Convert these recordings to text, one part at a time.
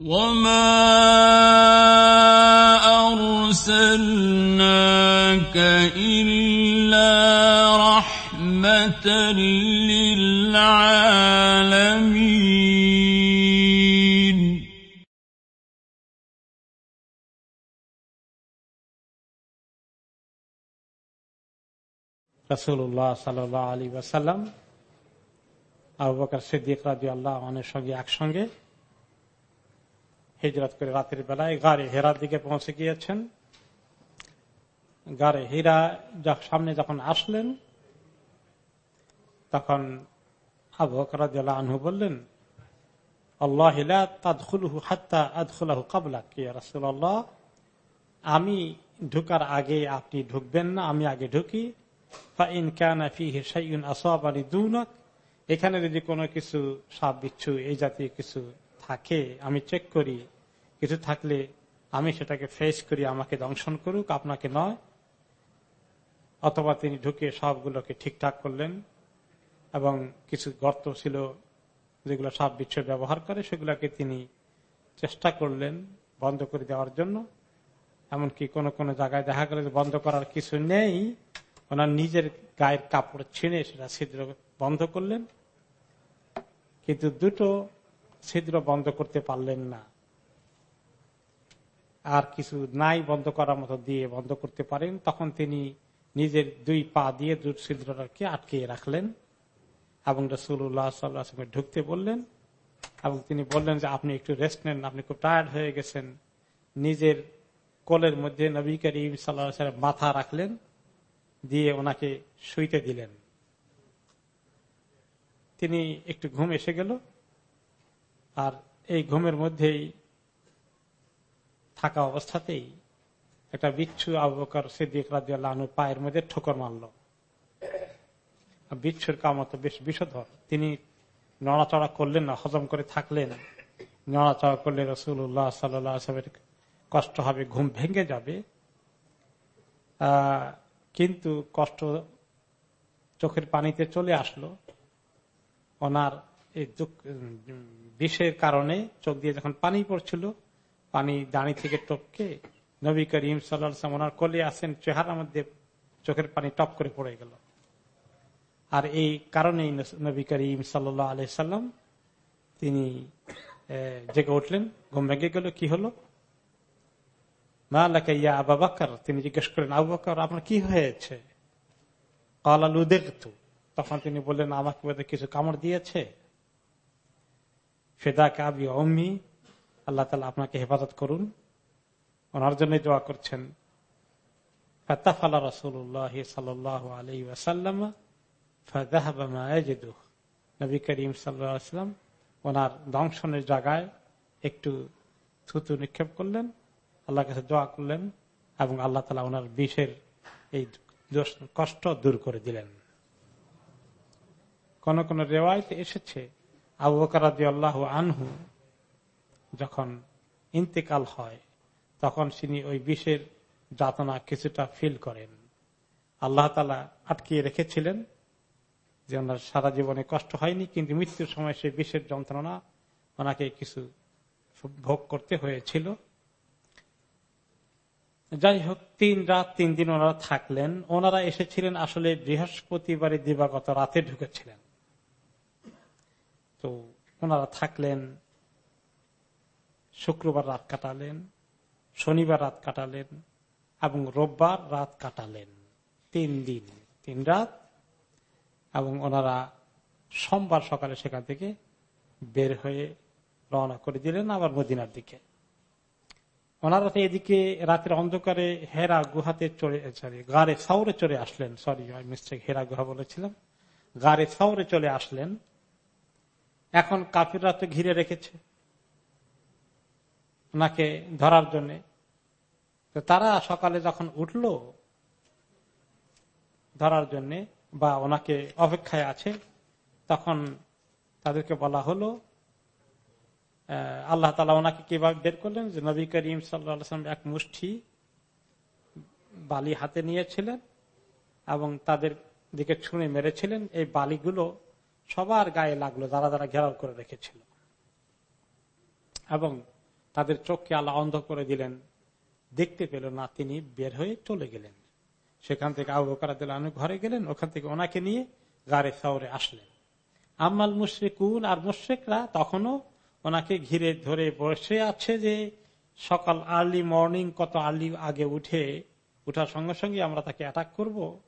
وما أرسلناك إلا رحمة للعالمين রসুল্লাহ সাল আলী ওয়াসাল্লাম আবু বকর সিদ্দিক রাজি আল্লাহ অনেক সঙ্গে একসঙ্গে হিজরত করে রাতের বেলায় গাড়ি হেরার দিকে পৌঁছে গিয়েছেন। গাড়ে হীরা সামনে যখন আসলেন, তখন আবু আনহু বললেন, আল্লাহ আমি ঢুকার আগে আপনি ঢুকবেন না, আমি আগে ঢুকি। এখানে যদি কোনো কিছু সাপ, বিচ্ছু, এই জাতীয় কিছু থাকে, আমি চেক করি। কিছু থাকলে আমি সেটাকে ফেস করি, আমাকে দংশন করুক, আপনাকে নয়। অথবা তিনি ঢুকে সবগুলোকে ঠিকঠাক করলেন এবং কিছু গর্ত ছিল যেগুলো সাপ বিচ্ছু ব্যবহার করে, সেগুলোকে তিনি চেষ্টা করলেন বন্ধ করে দেওয়ার জন্য। এমনকি কোন কোন জায়গায় দেখা গেল বন্ধ করার কিছু নেই, ওনার নিজের গায়ের কাপড় ছিঁড়ে সেটা ছিদ্র বন্ধ করলেন। কিন্তু দুটো ছিদ্র বন্ধ করতে পারলেন না। আর কিছু নাই বন্ধ করার মতো দিয়ে বন্ধ করতে পারেন। তখন তিনি নিজের দুই পা দিয়ে দু ছিদ্রটাকে আটকে রাখলেন এবং রসুল্লাহ সাল্লাহ ঢুকতে বললেন এবং তিনি বললেন যে, আপনি একটু রেস্ট নেন, আপনি খুব টায়ার্ড হয়ে গেছেন। নিজের কোলের মধ্যে নবী করিম সাল্লাহ মাথা রাখলেন, দিয়ে ওনাকে শুইতে দিলেন। তিনি একটু ঘুম এসে গেল। আর এই ঘুমের মধ্যেই থাকা অবস্থাতেই একটা বিচ্ছু আবকার সিদ্দিক রাজু পায়ের মধ্যে ঠোকর মারল। বিচ্ছুর কামত বেশ বিষধর। তিনি নড়াচড়া করলেন না, হজম করে থাকলেন। নড়াচড়া করলে রসুল্লাহ সাল্লামের কষ্ট হবে, ঘুম ভেঙে যাবে। কিন্তু কষ্ট চোখের পানিতে চলে আসলো। ওনার বিষের কারণে চোখ দিয়ে যখন পানি পড়ছিল, পানি দাঁড়ি থেকে টপকে নবী করিম সাল্লাম ওনার কলে আসেন, চেহারার মধ্যে চোখের পানি টপ করে পড়ে গেল। আর এই কারণেই নবী করিম সাল্লাহ আলি সাল্লাম তিনি জেগে উঠলেন, ঘুম ভেঙে গেল, কি হলো? ইয়া আবা বাক্কর তিনি জিজ্ঞেস করেন আবু বাক্কর আপনার কি হয়েছে? কালালু দেখতু তখন তিনি বললেন, আমাকে কিছু কামড় দিয়েছে। ফেদা কাবি অম্মি আল্লাহ তালা আপনাকে হেফাজত করুন। ওনার জন্য দোয়া করছেন করিম সাল্লাম ওনার দংশনের জায়গায় একটু থুতু নিক্ষেপ করলেন আল্লাহ কাছে দোয়া করলেন এবং আল্লাহ তালা ওনার বিষের এই কষ্ট দূর করে দিলেন। কোন কোন রেওয়ায়তে এসেছে আল্লাহ আনহু যখন ইন্তেকাল হয়, তখন তিনি ওই বিষের যাতনা কিছুটা ফিল করেন। আল্লাহ তালা আটকিয়ে রেখেছিলেন যে ওনার সারা জীবনে কষ্ট হয়নি, কিন্তু মৃত্যুর সময় সেই বিষের যন্ত্রণা ওনাকে কিছু ভোগ করতে হয়েছিল। যাই হোক, তিন রাত, তিন দিন ওনারা থাকলেন। ওনারা এসেছিলেন আসলে বৃহস্পতিবারে দিবাগত রাতে ঢুকেছিলেন। তো ওনারা থাকলেন, শুক্রবার রাত কাটালেন, শনিবার রাত কাটালেন এবং রোববার রাত কাটালেন। তিন দিন, তিন রাত এবং ওনারা সোমবার সকালে সেখান থেকে বের হয়ে রওনা করে দিলেন আবার মদিনার দিকে। ওনারা তো এদিকে রাতের অন্ধকারে হেরা গুহাতে চড়ে সরি গাড়ে সাউরে চলে আসলেন। সরি মিস্টেক হেরা গুহা বলেছিলাম। গাড়ে সাউরে চলে আসলেন। এখন কাফিররা তো ঘিরে রেখেছে ওনাকে ধরার জন্য। তারা সকালে যখন উঠল ধরার জন্য বা ওনাকে অপেক্ষায় আছে, তখন তাদেরকে বলা হলো আল্লাহ তালা ওনাকে কীভাবে বের করলেন? যে নবী করিম সাল্লাম এক মুষ্টি বালি হাতে নিয়েছিলেন এবং তাদের দিকে ছুঁড়ে মেরেছিলেন। এই বালিগুলো সবার গায়ে লাগল, যারা যারা ঘেরাও করে রেখেছিল। এবং তাদের চোখকে আল্লাহ অন্ধ করে দিলেন। দেখতে পেল না, তিনি বের হয়ে চলে গেলেন। সেখান থেকে আবু বকর ঘরে গেলেন, ওখান থেকে ওনাকে নিয়ে গাড়ে শহরে আসলেন। আম্মাল মুশ্রিকুন আর মুশ্রিকরা তখনও ওনাকে ঘিরে ধরে বসে আছে যে, সকাল আর্লি মর্নিং, কত আর্লি আগে উঠে, উঠার সঙ্গে সঙ্গে আমরা তাকে অ্যাটাক করব।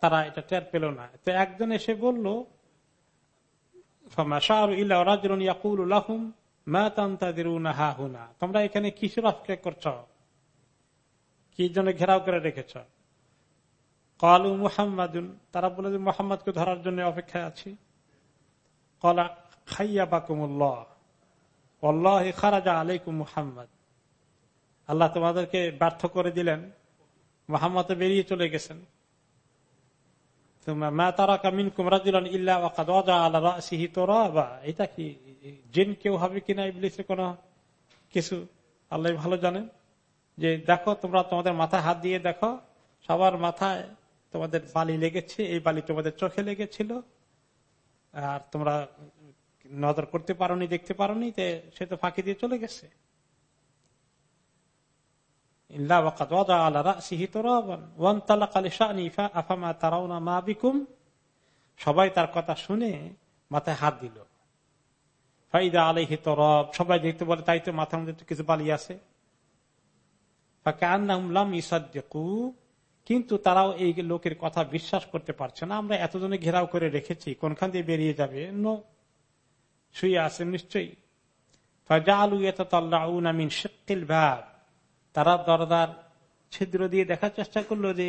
তারা এটা টের পেল না। তো একজন এসে বলল তোমরা এখানে কিসের অপেক্ষা করছ? কি জন্য ঘেরাও করে রেখেছ? কলু মুহাম্মাদুন, তারা বলে যে, মোহাম্মদকে ধরার জন্য অপেক্ষায় আছি। কলা খাইয়া বাকুমুল্লাহ আল্লাহ খারাজা আলাইকুম মুহাম্মদ। আল্লাহ তোমাদেরকে ব্যর্থ করে দিলেন। মোহাম্মদ বেরিয়ে চলে গেছেন। এটা কি কেউ হবে কিছু? আল্লাহ ভালো জানেন যে দেখো, তোমরা তোমাদের মাথায় হাত দিয়ে দেখো, সবার মাথায় তোমাদের বালি লেগেছে, এই বালি তোমাদের চোখে লেগেছিল। আর তোমরা নজর করতে পারোনি, দেখতে পারো পারোনি সে তো ফাঁকি দিয়ে চলে গেছে। সবাই তার কথা শুনে মাথায় হাত দিল। ফাইদা আলহি তরব, সবাই দেখতে বলে, তাই তো মাথার মধ্যে কিছু বালি আছে। কিন্তু তারাও এই লোকের কথা বিশ্বাস করতে পারছে না। আমরা এতজনে ঘেরাও করে রেখেছি, কোনখান দিয়ে বেরিয়ে যাবে? শুয়ে আছেন নিশ্চয়ই। তারা দরদার ছিদ্র দিয়ে দেখার চেষ্টা করল যে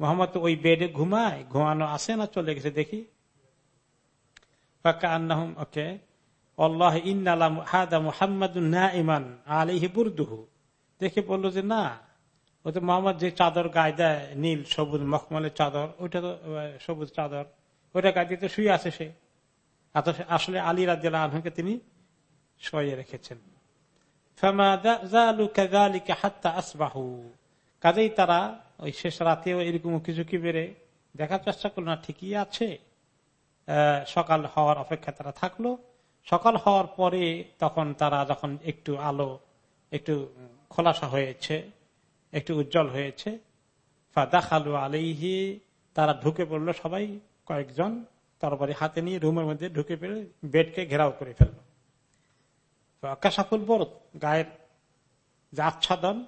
মোহাম্মদ ওই বেডে ঘুমায়, ঘুমানো আসে না চলে গেছে দেখি। ওকে। দেখে বলল যে না, ও তো মোহাম্মদ যে চাদর গায়ে দেয়, নীল সবুজ মখমলের চাদর, ওইটা তো সবুজ চাদর, ওইটা গায়ে দিয়ে তো শুয়ে আছে সে। আসলে আলী রাজিয়াল আহকে তিনি শোয়ে রেখেছেন। কাজেই তারা ওই শেষ রাতেও এরকম উকি বেড়ে দেখার চেষ্টা করল, না, ঠিকই আছে। সকাল হওয়ার অপেক্ষা তারা থাকল। সকাল হওয়ার পরে তখন তারা যখন একটু আলো, একটু খোলাসা হয়েছে, একটু উজ্জ্বল হয়েছে ফাদাখালু আলিহি তারা ঢুকে পড়ল সবাই কয়েকজন, তরবারি হাতে নিয়ে রুমের মধ্যে ঢুকে পেরে বেডকে ঘেরাও করে ফেলল। আকাশাফুল বরত, গায়ের যে আচ্ছাদন,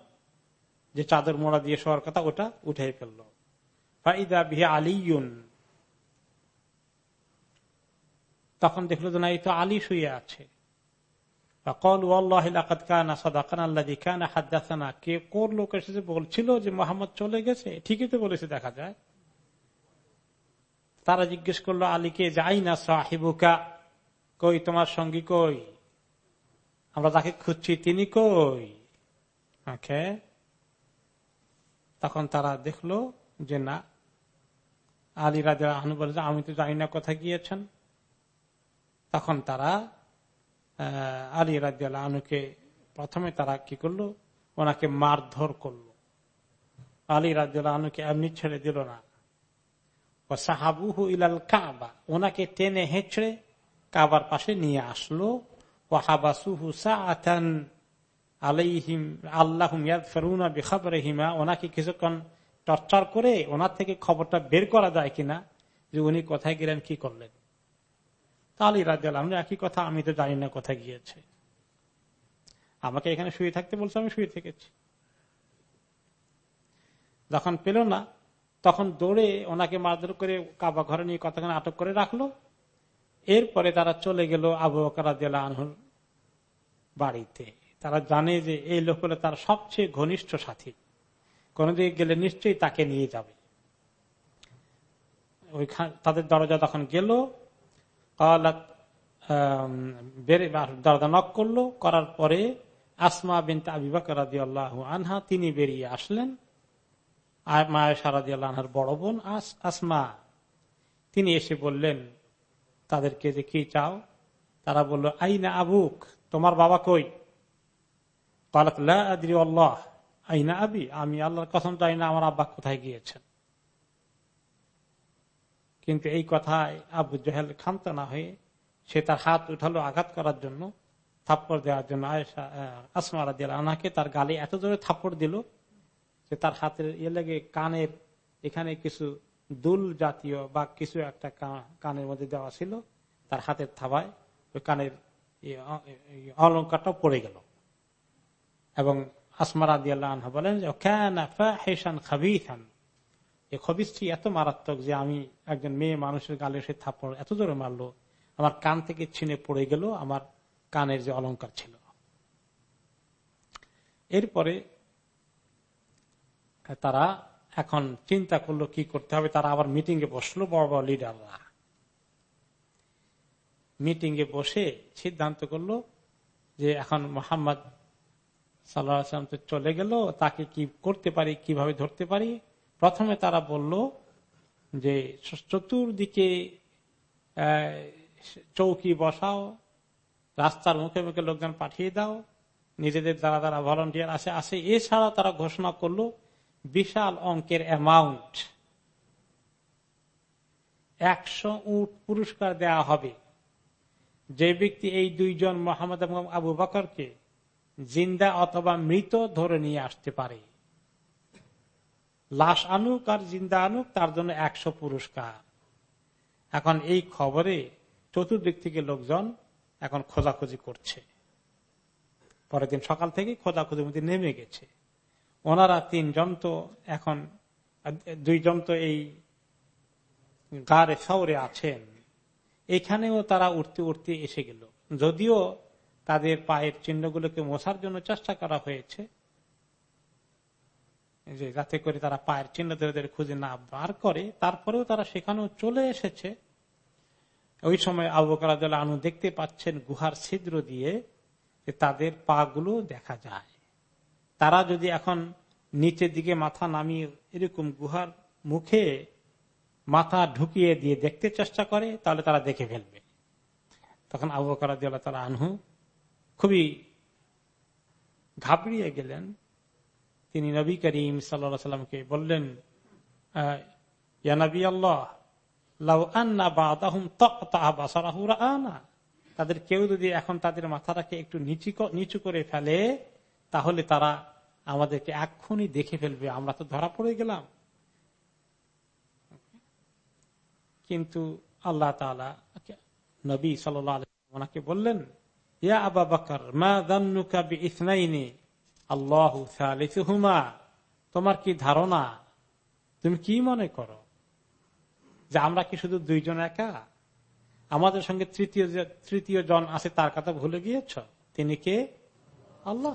যে চাদর মোড়া দিয়ে শোয়ার কথা, ওটা উঠে ফেলল। ফাইদা বিহে আলিউন তখন দেখল যে না, এই তো আলী শুয়ে আছে। কে কোর লোক বলছিল যে মোহাম্মদ চলে গেছে? ঠিকই তো বলেছে, দেখা যায়। তারা জিজ্ঞেস করল আলীকে যাই না সাহিবুকা। কই, তোমার সঙ্গী কই? আমরা তাকে খুঁজছি, তিনি কই? ওকে? তখন তারা দেখল যে না, আলী রাজা আহনু বলে আমি তো জানি না কোথায় গিয়েছেন। তখন তারা আলী রাজিয়াল আনুকে প্রথমে তারা কি করল? ওনাকে মারধর করল। আলী রাজিয়াল আনুকে এমনি ছেড়ে দিল না। ও সাহাবুহু ইলাল কাবা, ওনাকে টেনে হেঁচড়ে কাবার পাশে নিয়ে আসলো। কিছুক্ষণ টর্চার করে ওনার থেকে খবরটা বের করা যায় কিনা, যে উনি কোথায় গেলেন, কি করলেন। তাহলে রাজ্জাল আমি একই কথা, আমি তো জানি না কোথায় গিয়েছে। আমাকে এখানে শুয়ে থাকতে বলছে, আমি শুয়ে থেকেছি। যখন পেল না, তখন দৌড়ে ওনাকে মারধর করে কাবা ঘরে নিয়ে কতক্ষণ আটক করে রাখল এরপরে তারা চলে গেল আবু বকর আনহুর বাড়িতে। তারা জানে যে এই লোক হলো তার সবচেয়ে ঘনিষ্ঠ সাথী। কোনদিকে গেলে নিশ্চয়ই তাকে নিয়ে যাবে। ওইখান তাদের দরজা তখন গেল। দরজা নক করল। করার পরে আসমা বিন আবিবাকর আনহা, তিনি বেরিয়ে আসলেন। মায়া সারাদি আল্লাহর বড় বোন আসমা। তিনি এসে বললেন তাদেরকে যে কি চাও তারা বলল, আইনা আবুক? তোমার বাবা কই? আল্লাহ। আইনা আবি? আমি আল্লাহর কথম চাই না, আমার আব্বা কোথায় গিয়েছেন? কিন্তু এই কথায় আবু জাহেল খান্ত না হয়ে সে তার হাত উঠালো আঘাত করার জন্য, থাপ্পড় দেওয়ার জন্য। আসমারা দিল আনাকে তার গালে এত জোরে থাপ্পড় দিল যে তার হাতের ইয়ে লেগে কানের এখানে কিছু দুল জাতীয় বা কিছু একটা কানের মধ্যে দেওয়া ছিল, তার হাতের থাবায় ওই কানের অলঙ্কারটা পড়ে গেল। এবং আসমারা দিয়ে আনহা বলেন যে হেসান খাবি এত মারাত্মক যে আমি একজন মেয়ে মানুষের গালে সে থাপ্পড় এত জোরে মারলো, আমার কান থেকে ছিনে পড়ে গেল, আমার কানের যে অলঙ্কার ছিল। এরপরে তারা এখন চিন্তা করল কি করতে হবে, তারা আবার মিটিং এ বসল বড় বড় লিডাররা মিটিং এ বসে সিদ্ধান্ত করল যে এখন মোহাম্মদ সাল্লাম তো চলে গেল, তাকে কি করতে পারি, কীভাবে ধরতে পারি? প্রথমে তারা বলল যে, চতুর্দিকে চৌকি বসাও, রাস্তার মুখে মুখে লোকজন পাঠিয়ে দাও, নিজেদের দ্বারা যারা ভলান্টিয়ার আছে আসে এছাড়া তারা ঘোষণা করল বিশাল অঙ্কের অ্যামাউন্ট একশো উট পুরস্কার দেয়া হবে। যে ব্যক্তি এই দুইজন মোহাম্মদ এবং আবু বকরকে জিন্দা অথবা মৃত ধরে নিয়ে আসতে পারে। লাশ আনুক আর জিন্দা আনুক, তার জন্য একশো পুরস্কার। এখন এই খবরে চতুর্দিক থেকে লোকজন এখন খোঁজাখুঁজি করছে। পরের দিন সকাল থেকে খোঁজাখুঁজির মধ্যে নেমে গেছে। ওনারা তিনজন তো এখন দুইজন তো এই গাড়ে শহরে আছেন। এখানেও তারা উঠতে উঠতে এসে গেল। যদিও তাদের পায়ের চিহ্নগুলোকে মশার জন্য চেষ্টা করা হয়েছে, যে যাতে করে তারা পায়ের চিহ্ন ধরে খুঁজে না বার করে, তারপরেও তারা সেখানেও চলে এসেছে। ওই সময় আবুকার আনু দেখতে পাচ্ছেন গুহার ছিদ্র দিয়ে তাদের পা গুলো দেখা যায়। তারা যদি এখন নিচের দিকে মাথা নামিয়ে এরকম গুহার মুখে মাথা ঢুকিয়ে দিয়ে দেখতে চেষ্টা করে, তাহলে তারা দেখে ফেলবে। তখন আবু বকর তারা আনহু খুবই ঘাবড়িয়ে গেলেন। তিনি নবী করিম সাল্লা সাল্লামকে বললেন আল্লাহ তাদের কেউ যদি এখন তাদের মাথাটাকে একটু নিচু করে ফেলে তাহলে তারা আমাদেরকে এক্ষুনি দেখে ফেলবে, আমরা তো ধরা পড়ে গেলাম। কিন্তু আল্লাহ নবী সাল্লাকে বললেন তোমার কি ধারণা? তুমি কি মনে করো যে আমরা কি শুধু দুইজন একা? আমাদের সঙ্গে তৃতীয় তৃতীয় জন আছে তার কথা ভুলে গিয়েছ? তিনি কে? আল্লাহ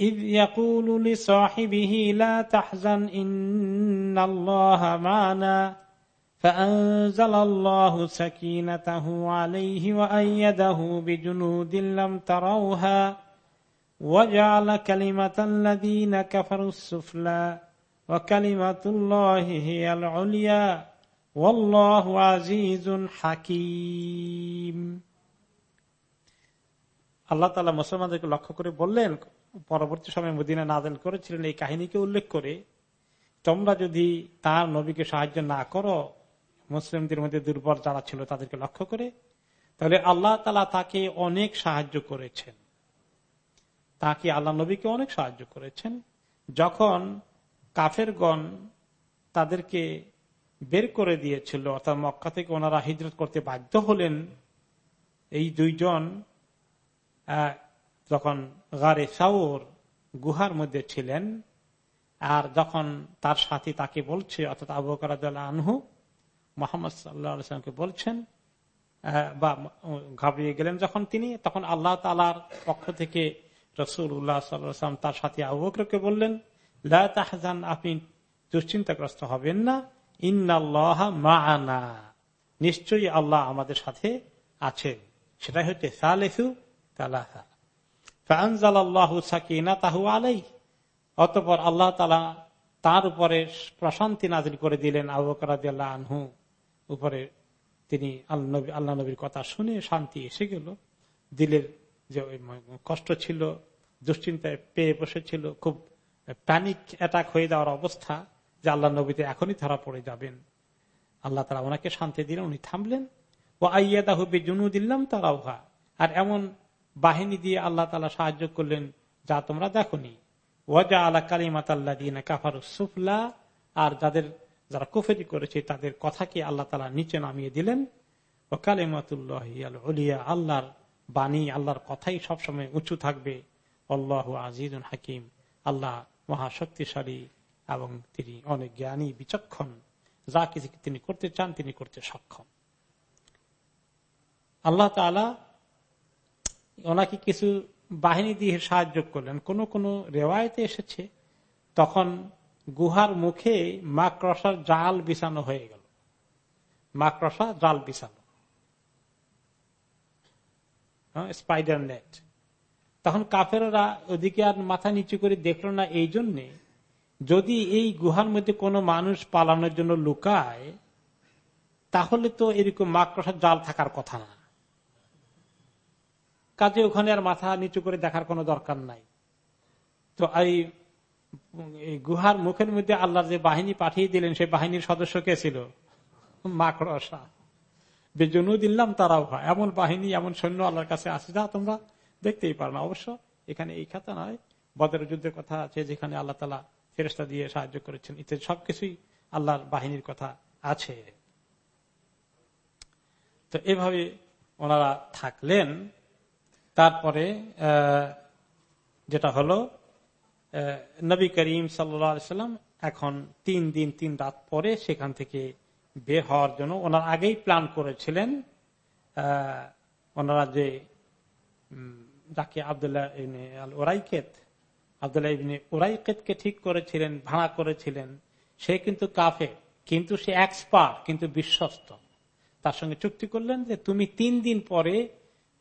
إذ يقول لصاحبه لا تحزن إن الله معنا فأنزل الله سكينته عليه وأيده بجنود لم تروها وجعل كلمة الذين كفروا السفلى আল্লাহ তালা মুসলমানদেরকে লক্ষ্য করে বললেন পরবর্তী সময় মদিনা নাজেল করেছিলেন, এই কাহিনীকে উল্লেখ করে তোমরা যদি তার নবীকে সাহায্য না করো, মুসলিমদের মধ্যে দুর্বল যারা ছিল তাদেরকে লক্ষ্য করে, তাহলে আল্লাহ তালা তাকে অনেক সাহায্য করেছেন। তাকে আল্লাহ নবীকে অনেক সাহায্য করেছেন। যখন কাফেরগণ তাদেরকে বের করে দিয়েছিল, অর্থাৎ মক্কা থেকে ওনারা হিজরত করতে বাধ্য হলেন, এই দুইজন যখন গারে সাউর গুহার মধ্যে ছিলেন, আর যখন তার সাথী তাকে বলছে, অর্থাৎ আবু আনহু মোহাম্মদ সাল্লামকে বলছেন বা ঘাবড়িয়ে গেলেন যখন তিনি, তখন আল্লাহ তালার পক্ষ থেকে রসুল উল্লাহ সাল্লাম তার সাথী আবু বকরকে বললেন তাহজান, আপনি দুশ্চিন্তাগ্রস্ত হবেন না। ইন্নাল্লাহ মানা। নিশ্চয়ই আল্লাহ আমাদের সাথে আছেন। সেটাই হচ্ছে সালেসু তালাহা অতপর আল্লাহ তালা তার উপরে প্রশান্তি নাজিল করে দিলেন আবুকরাদিয়াল্লাহ আনহু উপরে। তিনি আল্লাহ নবীর কথা শুনে শান্তি এসে গেল। দিলের যে কষ্ট ছিল, দুশ্চিন্তায় পেয়ে বসেছিল, খুব প্যানিক অ্যাটাক হয়ে যাওয়ার অবস্থা যে আল্লাহ নবীতে এখনই ধরা পড়ে যাবেন। আল্লাহ তারা ওনাকে শান্তি দিলেন, উনি থামলেন। ও আইয়াদা হুবি জুনু দিল্লাম তারাউহা। আর এমন বাহিনী দিয়ে আল্লাহ তালা সাহায্য করলেন, যা তোমরা দেখনি। ওয়াজা আলা কালিমাত আল্লাহ দিন কাফার সুফলা, আর যাদের, যারা কুফেরি করেছে, তাদের কথাকে আল্লাহ তালা নিচে নামিয়ে দিলেন। ও কালিমাতুল্লাহ আল্লাহর বাণী, আল্লাহর কথাই সবসময় উঁচু থাকবে। আল্লাহ আজিজ হাকিম, আল্লাহ মহাশক্তিশালী এবং তিনি অনেক জ্ঞানী, বিচক্ষণ। যা কিছু তিনি করতে চান, তিনি করতে সক্ষম। আল্লাহ তালা ওনাকে কিছু বাহিনী দিয়ে সাহায্য করলেন। কোন কোন রেওয়ায়তে এসেছে, তখন গুহার মুখে মাকড়সার জাল বিছানো হয়ে গেল। মাকড়সা, জাল বিছানো। স্পাইডার নেট তখন কাফেরা ওদিকে আর মাথা নিচু করে দেখল না, এই জন্যে যদি এই গুহার মধ্যে কোনো মানুষ পালানোর জন্য লুকায়, তাহলে তো এরকম মাকড়সার জাল থাকার কথা না। কাজে ওখানে আর মাথা নিচু করে দেখার কোনো দরকার নাই। তো এই গুহার মুখের মধ্যে আল্লাহর যে বাহিনী পাঠিয়ে দিলেন, সেই বাহিনীর সদস্য কে ছিল? মাকড়সা। বেজনু দিলাম তারাও হয়। এমন বাহিনী, এমন সৈন্য আল্লাহর কাছে আসে যা তোমরা দেখতেই পারো না। অবশ্য এখানে এই খাতা নয়। বদের যুদ্ধের কথা আছে, যেখানে আল্লাহ তালা ফেরস্তা দিয়ে সাহায্য করেছেন। ইত্যাদি সবকিছুই আল্লাহর বাহিনীর কথা আছে। তো এভাবে ওনারা থাকলেন। তারপরে যেটা হলো নবী করিম সাল্লাম এখন তিন দিন, তিন রাত পরে সেখান থেকে বের হওয়ার জন্য ওনার আগেই প্ল্যান করেছিলেন। ওনারা যে যাকে আবদুল্লাহ ওরাইকেত আবদুল্লাহ ইবনে ওরাইকেতকে ঠিক করেছিলেন ভাড়া করেছিলেন, সে কিন্তু কাফে কিন্তু সে এক্সপার্ট কিন্তু বিশ্বস্ত। তার সঙ্গে চুক্তি করলেন যে তুমি তিন দিন পরে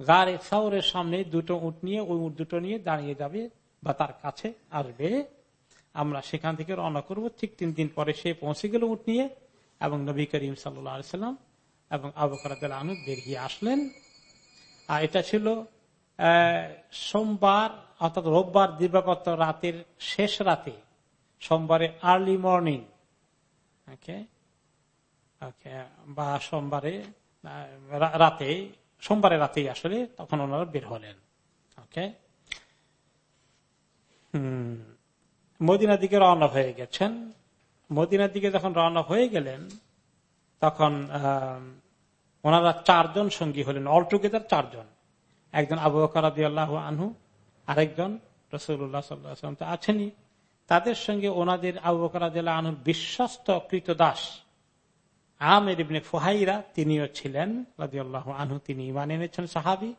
গাড়ে সাউরের সামনে দুটো উঠ নিয়ে, ওই উঠ দুটো নিয়ে দাঁড়িয়ে যাবে বা তার কাছে আসবে। আমরা সেখান থেকে রওনা করব। ঠিক তিন দিন পরে সে পৌঁছে গেল উঠ নিয়ে এবং নবী করিম সাল্লাম এবং আবু করাদ আনু বেরিয়ে আসলেন। আর এটা ছিল সোমবার অর্থাৎ রোববার দিবাগত রাতের শেষ রাতে সোমবারে আর্লি মর্নিং ওকে ওকে বা সোমবারে রাতে সোমবারের রাতেই আসলে তখন ওনারা বের হলেন। ওকে হম। মদিনার দিকে রওনা হয়ে গেছেন। মদিনার দিকে যখন রওনা হয়ে গেলেন, তখন ওনারা চারজন সঙ্গী হলেন। অলটুগেদার চারজন। একজন আবু বকরাদি আল্লাহ আনহু, আরেকজন রসুল্লাহ সাল্লাম তো আছেনই। তাদের সঙ্গে ওনাদের আবু বকরাদ আনহুর বিশ্বস্ত কৃত দাস আমের ইবনে ফোহাইরা তিনিও ছিলেন রাজিউল্লাহ আনহু তিনি ইমান এনেছেন, সাহাবি।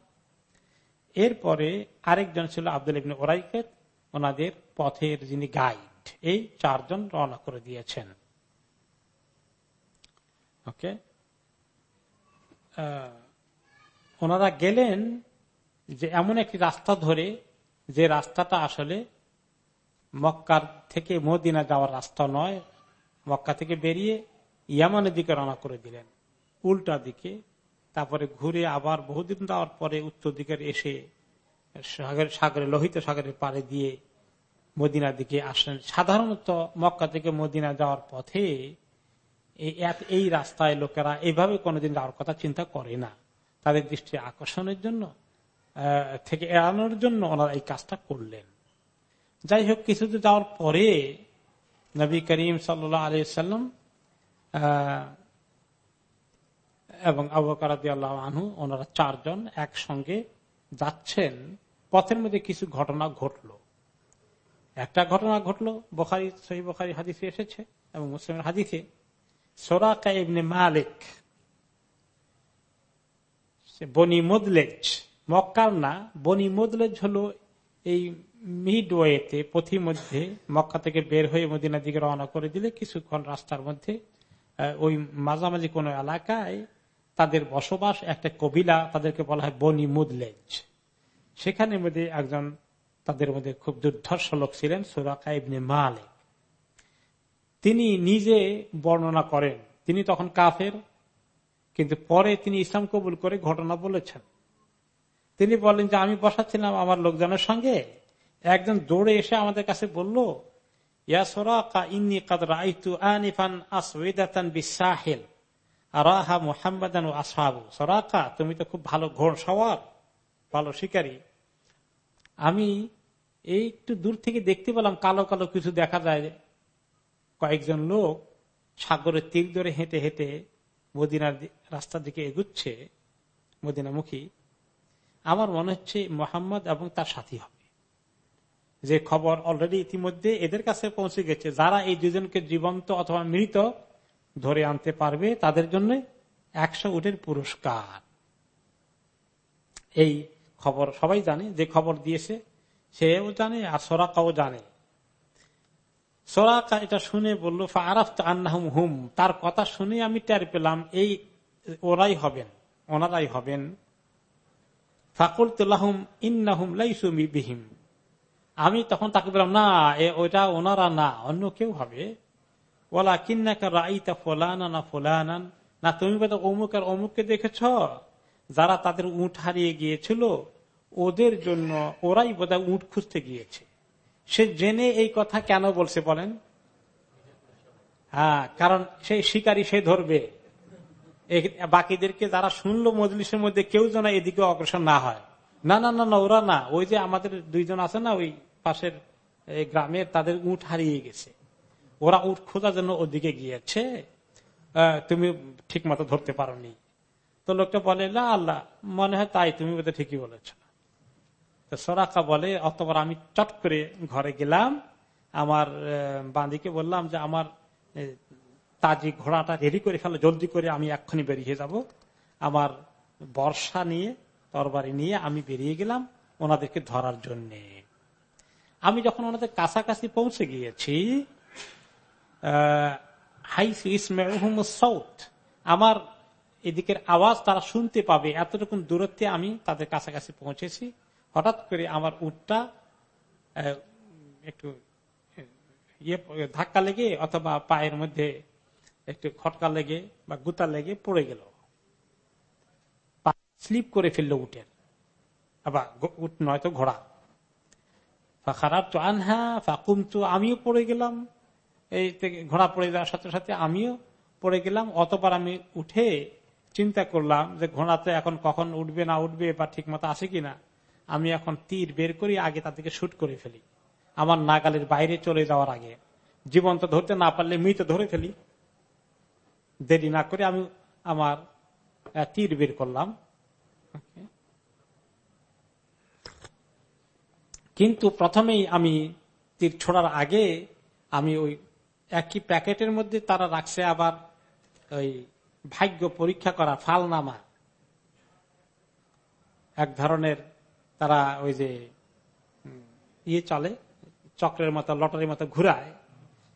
এরপরে আরেকজন ছিল আব্দুল ইবনে ওরাইকেত ওনাদের পথের যিনি গাইড, এই চারজন রওনা করে দিয়েছেন। ওকে? ওনারা গেলেন যে এমন একটি রাস্তা ধরে, যে রাস্তাটা আসলে মক্কার থেকে মদিনা যাওয়ার রাস্তা নয়, মক্কা থেকে বেরিয়ে ইয়ামানের দিকে রওনা করে দিলেন। উল্টা দিকে, তারপরে ঘুরে আবার বহুদিন যাওয়ার পরে উত্তর দিকে এসে সাগর সাগরে, লোহিত সাগরের পাড়ে দিয়ে মদিনার দিকে আসলেন। সাধারণত মক্কা থেকে মদিনা যাওয়ার পথে এই রাস্তায় লোকেরা এইভাবে কোনোদিন যাওয়ার কথা চিন্তা করে না। তাদের দৃষ্টি আকর্ষণের জন্য থেকে এড়ানোর জন্য ওনারা এই কাজটা করলেন। যাই হোক কিছুদিন যাওয়ার পরে নবী করিম সাল্লাহ আলিয়াল্লাম এবং আবকারাদি আল্লাহ আনহু, ওনারা চারজন একসঙ্গে যাচ্ছেন। পথের মধ্যে কিছু ঘটনা ঘটল। একটা ঘটনা ঘটলো, বোখারি সহি বোখারি হাদিসে এসেছে এবং মুসলিমের হাদিসে। সোরাকা ইবনে মালিক বনি মুদলেজ, মক্কার না, বনি মুদলেজ হলো এই মিড ওয়েতে পথির মধ্যে মক্কা থেকে বের হয়ে মদিনার দিকে রওনা করে দিলে কিছুক্ষণ রাস্তার মধ্যে ওই মাঝামাঝি কোন এলাকায় তাদের বসবাস, একটা কবিলা তাদেরকে বলা হয় বনি মুদলেজ। সেখানে মধ্যে একজন তাদের মধ্যে খুব দুর্ধর্ষ লোক ছিলেন, সুরাকা ইবনে মালে তিনি নিজে বর্ণনা করেন, তিনি তখন কাফের, কিন্তু পরে তিনি ইসলাম কবুল করে ঘটনা বলেছেন। তিনি বলেন যে, আমি বসাচ্ছিলাম আমার লোকজনের সঙ্গে। একজন দৌড়ে এসে আমাদের কাছে বলল ইয়া ইন্নি ও আসহাবু সরাকা তুমি তো খুব ভালো ঘোড় সওয়ার ভালো শিকারী। আমি এই একটু দূর থেকে দেখতে পেলাম, কালো কালো কিছু দেখা যায়। কয়েকজন লোক সাগরের তীর ধরে হেঁটে হেঁটে মদিনার রাস্তার দিকে এগুচ্ছে, মদিনামুখী। আমার মনে হচ্ছে মোহাম্মদ এবং তার সাথী হবে। যে খবর অলরেডি ইতিমধ্যে এদের কাছে পৌঁছে গেছে। যারা এই দুজনকে জীবন্ত অথবা মৃত ধরে আনতে পারবে, তাদের জন্য একশো উটের পুরস্কার। এই খবর সবাই জানে, যে খবর দিয়েছে, সেও জানে আর সোরাকাও জানে। সোরাকা এটা শুনে বলল হুম। তার কথা শুনে আমি টের পেলাম, এই ওরাই হবেন, ওনারাই হবেন। ফাকুল তুল্লাহম ইন্নাহুম লাইসুমি বিহিম। আমি তখন তাকে বললাম, না ওইটা ওনারা না, অন্য কেউ হবে। ওলা কিন্নাকা রাইতা ফোলানা না ফোলানান। না, তুমি বোধ অমুক আর অমুককে দেখেছ? যারা তাদের উঠ হারিয়ে গিয়েছিল, ওদের জন্য ওরাই বোধ উঠ খুঁজতে গিয়েছে। সে জেনে এই কথা কেন বলছে বলেন? হ্যাঁ কারণ সেই শিকারী সে ধরবে। বাকিদেরকে যারা শুনলো মজলিসের মধ্যে, কেউ যেন এদিকে অগ্রসর না হয়। না না না না, ওরা না, ওই যে আমাদের দুইজন আছে না, ওই পাশের গ্রামের তাদের উঠ হারিয়ে গেছে। ওরা উঠ খোঁজার জন্য ওদিকে গিয়েছে। তুমি ঠিক মতো ধরতে পারোনি। তো লোকটা বলে আল্লাহ, মনে হয় তাই, তুমি বোধহয় ঠিকই বলেছ। তো সরাকা বলে অতবার আমি চট করে ঘরে গেলাম। আমার বাঁদিকে বললাম যে, আমার তাজি ঘোড়াটা রেডি করে ফেলো, জলদি করে আমি এক্ষুনি বেরিয়ে যাব। আমার বর্ষা নিয়ে, তরবারি নিয়ে আমি বেরিয়ে গেলাম ওনাদেরকে ধরার জন্য। আমি যখন ওনাদের কাছাকাছি পৌঁছে গিয়েছি আমার এদিকের আওয়াজ তারা শুনতে পাবে এতটুকু দূরত্বে আমি তাদের কাছাকাছি পৌঁছেছি। হঠাৎ করে আমার উটটা একটু ইয়ে ধাক্কা লেগে অথবা পায়ের মধ্যে একটু খটকা লেগে বা গুতা লেগে পড়ে গেল। স্লিপ করে ফেলল উটের। আবার উট নয়তো ঘোড়া খারাপ তো আনহা ফাকুম তো আমিও পড়ে গেলাম। এই ঘোড়া পড়ে যাওয়ার সাথে সাথে আমিও পড়ে গেলাম। অতবার আমি উঠে চিন্তা করলাম যে ঘোড়াতে এখন কখন উঠবে, না উঠবে, বা ঠিক মতো আছে কিনা। আমি এখন তীর বের করি, আগে তাদেরকে শুট করে ফেলি। আমার নাগালের বাইরে চলে যাওয়ার আগে। জীবন্ত ধরতে না পারলে মৃত ধরে ফেলি। দেরি না করে আমি আমার তীর বের করলাম। কিন্তু প্রথমেই আমি তীর ছোড়ার আগে আমি ওই একই প্যাকেটের মধ্যে তারা রাখছে আবার ওই ভাগ্য পরীক্ষা করা ফালনামা। এক ধরনের তারা ওই যে ইয়ে চলে, চক্রের মতো, লটারির মতো ঘুরায়।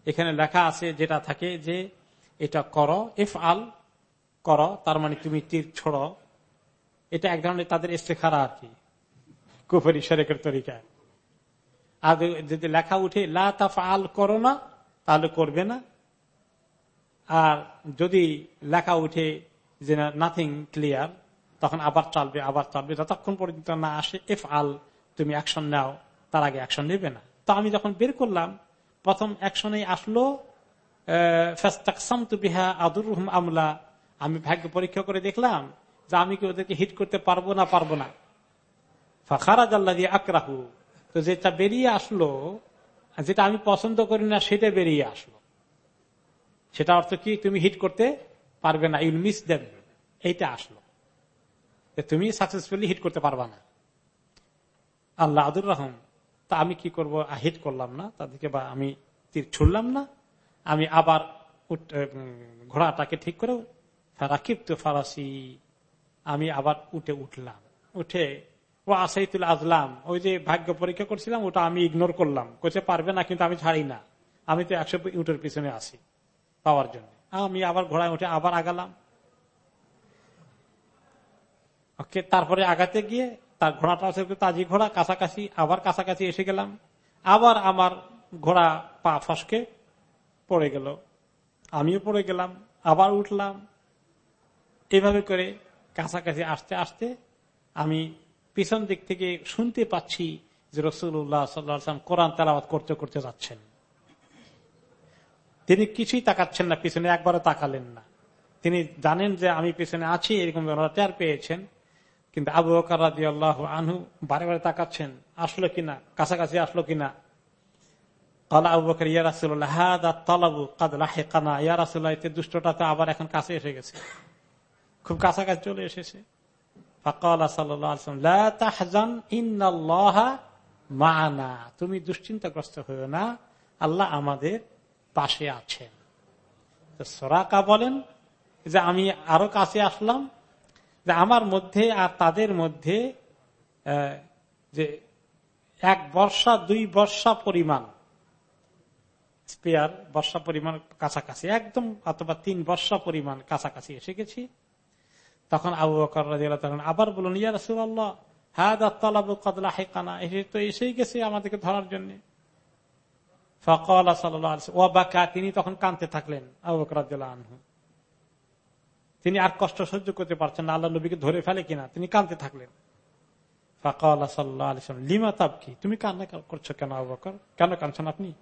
এখানে লেখা আছে যেটা থাকে যে, এটা করো এফ আল করো, তার মানে তুমি তীর ছোড়ো। এটা এক ধরনের তাদের ইস্তেখারা আর কি। কুফরি শরেকের তরিকায়। আর যদি লেখা উঠে, লা আল করো না তাহলে করবে না। আর যদি লেখা উঠে যে নাথিং ক্লিয়ার তখন আবার চলবে আবার চলবে। যতক্ষণ পর্যন্ত না আসে এফ আল তুমি অ্যাকশন নাও, তার আগে অ্যাকশন নেবে না। তো আমি যখন বের করলাম, প্রথম অ্যাকশনে আসলো বিহা আদুর রহম আমলা আমি ভাগ্য পরীক্ষা করে দেখলাম যে আমি কি ওদেরকে হিট করতে পারব না পারব না। ফাখারাজ আল্লাহ দিয়ে আকরাহু তো যেটা বেরিয়ে আসলো যেটা আমি পছন্দ করি না, সেটা বেরিয়ে আসলো। সেটা অর্থ কি? তুমি হিট করতে পারবে না। ইউল মিস দেন এইটা আসলো। তুমি সাকসেসফুলি হিট করতে পারবা না। আল্লাহ আদুর রহম, তা আমি কি করব? হিট করলাম না। তাদেরকে বা আমি তীর ছুড়লাম না। আমি আবার ঘোড়াটাকে ঠিক করে রাকিব ফারাসি। আমি আবার উঠে উঠলাম। উঠে ও আসাইতুল আজলাম। ওই যে ভাগ্য পরীক্ষা করছিলাম, ওটা আমি ইগনোর করলাম। কোচে পারবে না, কিন্তু আমি ছাড়ি না। আমি তো একশো উটের পিছনে আসি পাওয়ার জন্য। আমি আবার ঘোড়ায় উঠে আবার আগালাম। ওকে, তারপরে আগাতে গিয়ে তার ঘোড়াটা আছে তাজি ঘোড়া, কাছাকাছি, আবার কাছাকাছি এসে গেলাম। আবার আমার ঘোড়া পা ফসকে পড়ে গেল। আমিও পড়ে গেলাম, আবার উঠলাম। এভাবে করে কাছাকাছি আসতে আসতে আমি পিছন দিক থেকে শুনতে পাচ্ছি যে রসুল্লাহ সাল্লাম কোরআন তালাবাদ করতে করতে যাচ্ছেন। তিনি কিছুই তাকাচ্ছেন না, পিছনে একবারও তাকালেন না। তিনি জানেন যে আমি পিছনে আছি, এরকম টের পেয়েছেন। কিন্তু আবু আল্লাহ আনহু বারে বারে তাকাচ্ছেন, আসলো কিনা, কাছাকাছি আসলো কিনা? আবার এখন কাছে এসে গেছে। খুব কাছাকাছি চলে এসেছে। তুমি দুশ্চিন্তাগ্রস্ত হইও না, আল্লাহ আমাদের পাশে আছেন। সোরাকা বলেন যে আমি আরও কাছে আসলাম যে আমার মধ্যে আর তাদের মধ্যে যে এক বর্ষা, দুই বর্ষা পরিমাণ স্পেয়ার বর্ষা পরিমাণ কাছাকাছি, একদম অথবা তিন বর্ষা পরিমাণ কাছাকাছি এসে গেছি। তখন আবু বকর তখন আবার বলুন ইয়া রসুল্লাহ হ্যাঁ দালাবু কদলা হেকানা এসে তো এসেই গেছে আমাদেরকে ধরার জন্য। তিনি তখন কানতে থাকলেন আনহু। তিনি আর কষ্ট সহ্য করতে পারছেন আল্লাহ নবীকে ধরে ফেলে কিনা, তিনি কানতে থাকলেন। ফাঁকা লিমা তাবকি, তুমি কান্না করছ কেন আবু কেন কানছেন আপনি?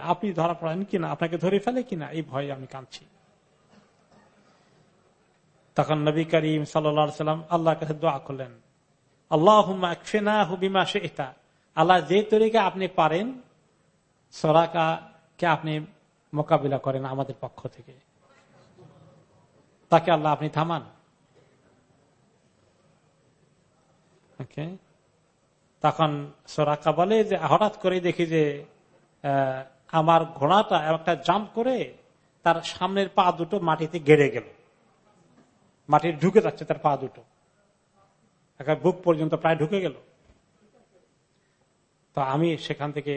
আপনি ধরা পড়েন কিনা, আপনাকে ধরে ফেলে কিনা, এই আমি কাঁদছি। তখন নবী করিম সাল্লাম আল্লাহর কাছে দোয়া করলেন আল্লাহ হুবিমা শেহতা আল্লাহ যে তরিকা আপনি পারেন সরাকা কে আপনি মোকাবিলা করেন আমাদের পক্ষ থেকে। তাকে আল্লাহ আপনি থামান। তখন সোরাকা বলে যে, হঠাৎ করে দেখি যে আমার ঘোড়াটা একটা জাম্প করে তার সামনের পা দুটো মাটিতে গেড়ে গেল। মাটির ঢুকে যাচ্ছে তার পা দুটো। বুক পর্যন্ত প্রায় ঢুকে গেল। তো আমি সেখান থেকে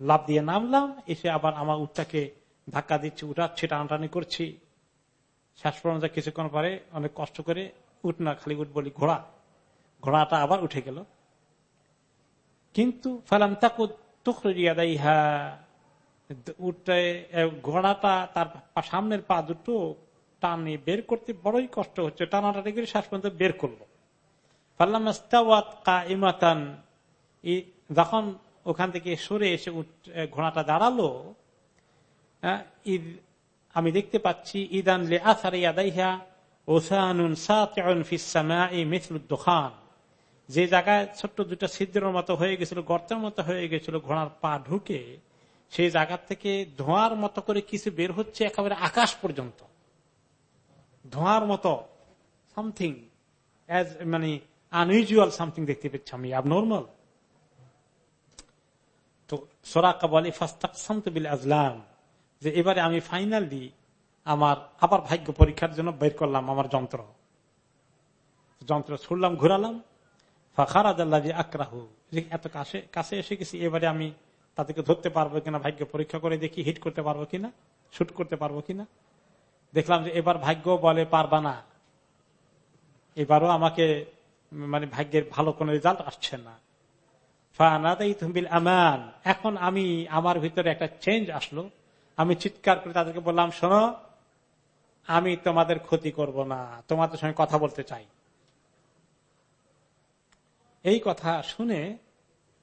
লাভ দিয়ে নামলাম, এসে আবার আমার উঠটাকে ধাক্কা দিচ্ছি উঠাচ্ছি টানটানি করছি। শেষ পর্যন্ত কিছুক্ষণ পরে অনেক কষ্ট করে উঠ না, খালি উঠ বলি, ঘোড়া। ঘোড়াটা আবার উঠে গেল। কিন্তু ফালাম তাকু তুখরিয়া উঠে ঘোড়াটা তার সামনের পা দুটো টানে বের করতে বড়ই কষ্ট হচ্ছে। টানাটা করে শ্বাস পর্যন্ত বের করল। ফাল্লাম ইমাতান যখন ওখান থেকে সরে এসে ঘোড়াটা দাঁড়াল আমি দেখতে পাচ্ছি, ইদান ওসানুন সাতিউন ফিস সামাই মিথলুদ দোকান যে জায়গায় ছোট্ট দুটা ছিদ্রের মতো হয়ে গেছিল, গর্তের মতো হয়ে গেছিল, ঘোড়ার পা ঢুকে সেই জায়গা থেকে ধোঁয়ার মতো করে কিছু বের হচ্ছে একেবারে আকাশ পর্যন্ত। ধোঁয়ার মতো সামথিং মানে আনইউজুয়াল সামথিং দেখতে পাচ্ছি আমি নর্মাল তো সোরাকা বলে ফাস্তাকসামতবিল আজলাম, যে এবারে আমি ফাইনালি আমার, আবার ভাগ্য পরীক্ষার জন্য বের করলাম আমার যন্ত্র। যন্ত্র ছুড়লাম, ঘুরালাম আকরাহু। এত কাছে কাছে এসে গেছি, এবারে আমি তাদেরকে ধরতে পারব কিনা, ভাগ্য পরীক্ষা করে দেখি হিট করতে পারব কিনা শুট করতে পারব কিনা। দেখলাম যে এবার ভাগ্য বলে পারবা না। এবারও আমাকে মানে ভাগ্যের ভালো কোন রেজাল্ট আসছে না। আমান। এখন আমি আমার ভিতরে একটা চেঞ্জ আসলো। আমি চিৎকার করে তাদেরকে বললাম, শোনো, আমি তোমাদের ক্ষতি করব না। তোমাদের সঙ্গে কথা বলতে চাই। এই কথা শুনে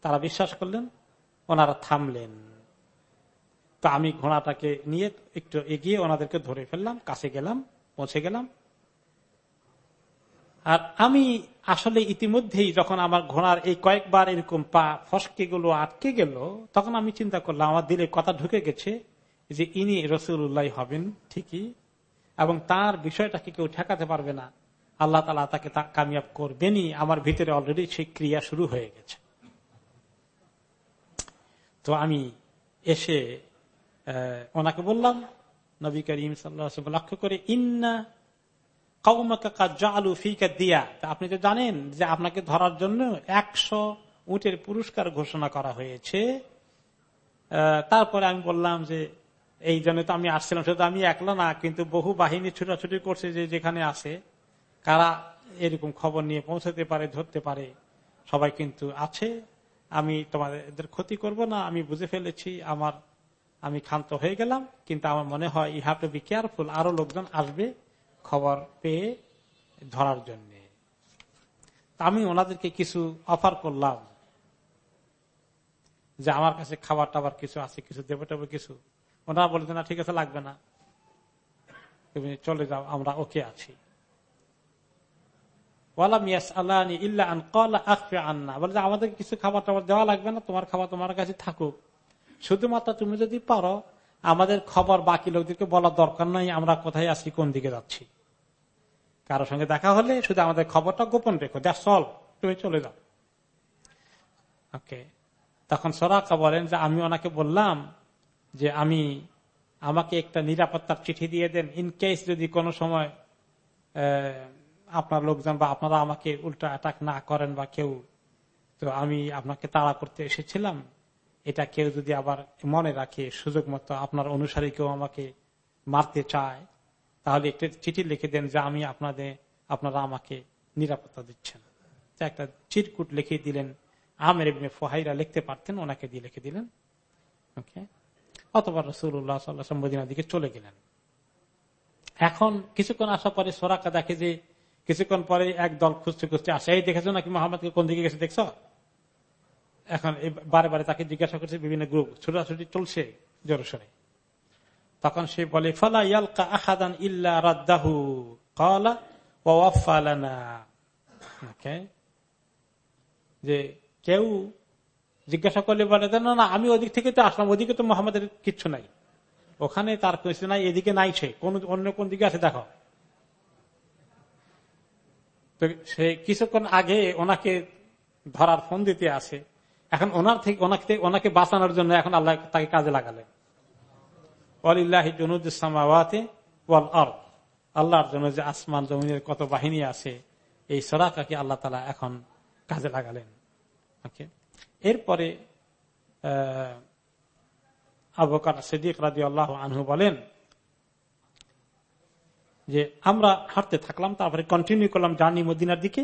তারা বিশ্বাস করলেন, ওনারা থামলেন। তো আমি ঘোড়াটাকে নিয়ে একটু এগিয়ে ওনাদেরকে ধরে ফেললাম, কাছে গেলাম, পৌঁছে গেলাম। আর আমি আসলে ইতিমধ্যেই যখন আমার ঘোড়ার এই কয়েকবার এরকম পা ফসকে গুলো, আটকে গেল, তখন আমি চিন্তা করলাম, আমার দিলে কথা ঢুকে গেছে যে ইনি রসুল্লাহ হবেন ঠিকই, এবং তার বিষয়টাকে কেউ ঠেকাতে পারবে না। আল্লাহ তালা তাকে কামিয়াব করবেনই। আমার ভিতরে অলরেডি সেই ক্রিয়া শুরু হয়ে গেছে। তো আমি এসে ওনাকে বললাম, নবী করিম সাল্লাহ লক্ষ্য করে, ইন্না দিয়া। আপনি তো জানেন যে আপনাকে ধরার জন্য একশো উটের পুরস্কার ঘোষণা করা হয়েছে। তারপরে আমি বললাম যে, এই জন্য তো আমি আসছিলাম, শুধু আমি একলা না, কিন্তু বহু বাহিনী ছুটাছুটি করছে যে যেখানে আছে। কারা এরকম খবর নিয়ে পৌঁছাতে পারে, ধরতে পারে, সবাই কিন্তু আছে। আমি তোমাদের ক্ষতি করব না, আমি বুঝে ফেলেছি, আমার, আমি ক্ষান্ত হয়ে গেলাম। কিন্তু আমার মনে হয় I have to be careful আরও লোকজন আসবে খবর পেয়ে ধরার জন্য। আমি ওনাদেরকে কিছু অফার করলাম, যে আমার কাছে খাবার টাবার কিছু আছে, কিছু দেবো টেবো কিছু। ওনারা বলে না, ঠিক আছে, লাগবে না। তুমি চলে যাও, আমরা ওকে আছি। আমাদের কিছু খাবার টাবার দেওয়া লাগবে না, তোমার খাবার তোমার কাছে থাকুক। শুধুমাত্র তুমি যদি পারো, আমাদের খবর বাকি লোকদেরকে বলার দরকার নাই, আমরা কোথায় আছি, কোন দিকে যাচ্ছি। কারোর সঙ্গে দেখা হলে শুধু আমাদের খবরটা গোপন রেখো দ্যাট সলভ তুমি চলে যাও। ওকে, তখন সরাকা বলেন যে, আমি ওনাকে বললাম যে, আমি আমাকে একটা নিরাপত্তার চিঠি দিয়ে দেন ইন কেস যদি কোনো সময় আপনার লোকজন বা আপনারা আমাকে উল্টা অ্যাটাক না করেন বা কেউ, তো আমি আপনাকে তাড়া করতে এসেছিলাম। এটা কেউ যদি আবার মনে রাখে, সুযোগ মতো আপনার অনুসারী কেউ আমাকে মারতে চায়, তাহলে একটা চিঠি লিখে দেন যে আমি আপনাদের, আপনারা আমাকে নিরাপত্তা দিচ্ছেন। একটা চিরকুট লিখে দিলেন। আমের ফোহাইরা লিখতে পারতেন, ওনাকে দিয়ে লিখে দিলেন। ওকে? অথবা রসুল্লাহ সাল্লাহ মদিনার দিকে চলে গেলেন। এখন কিছুক্ষণ আসার পরে সোরাকা দেখে যে কিছুক্ষণ পরে এক দল খুঁজতে খুঁজতে আসে, এই দেখেছ নাকি মোহাম্মদকে কোন দিকে গেছে দেখছ? এখন বারে বারে তাকে জিজ্ঞাসা করছে, বিভিন্ন গ্রুপ, ছোটাছুটি চলছে জোরসরে তখন সে বলে, ফলা ইয়ালকা রাদ্দাহু। যে কেউ জিজ্ঞাসা করলে বলে না না, আমি ওদিক থেকে তো আসলাম, ওদিকে তো মোহাম্মদের কিচ্ছু নাই। ওখানে তার কিছু নাই, এদিকে নাই সে। কোন, অন্য কোন দিকে আছে, দেখো। তো সে কিছুক্ষণ আগে ওনাকে ধরার ফোন দিতে আসে। এখন ওনার থেকে ওনাকে ওনাকে বাঁচানোর জন্য এখন আল্লাহ তাকে কাজে লাগালেন। আল্লাহর জন্য যে আসমান জমিনের কত বাহিনী আছে, এই সরাকাকে আল্লাহ তালা এখন কাজে লাগালেন। ওকে? এরপরে, আহ আবকার সিদ্দিক রাজি আল্লাহ আনহু বলেন যে আমরা হাঁটতে থাকলাম, তারপরে কন্টিনিউ করলাম জার্নি মদিনার দিকে।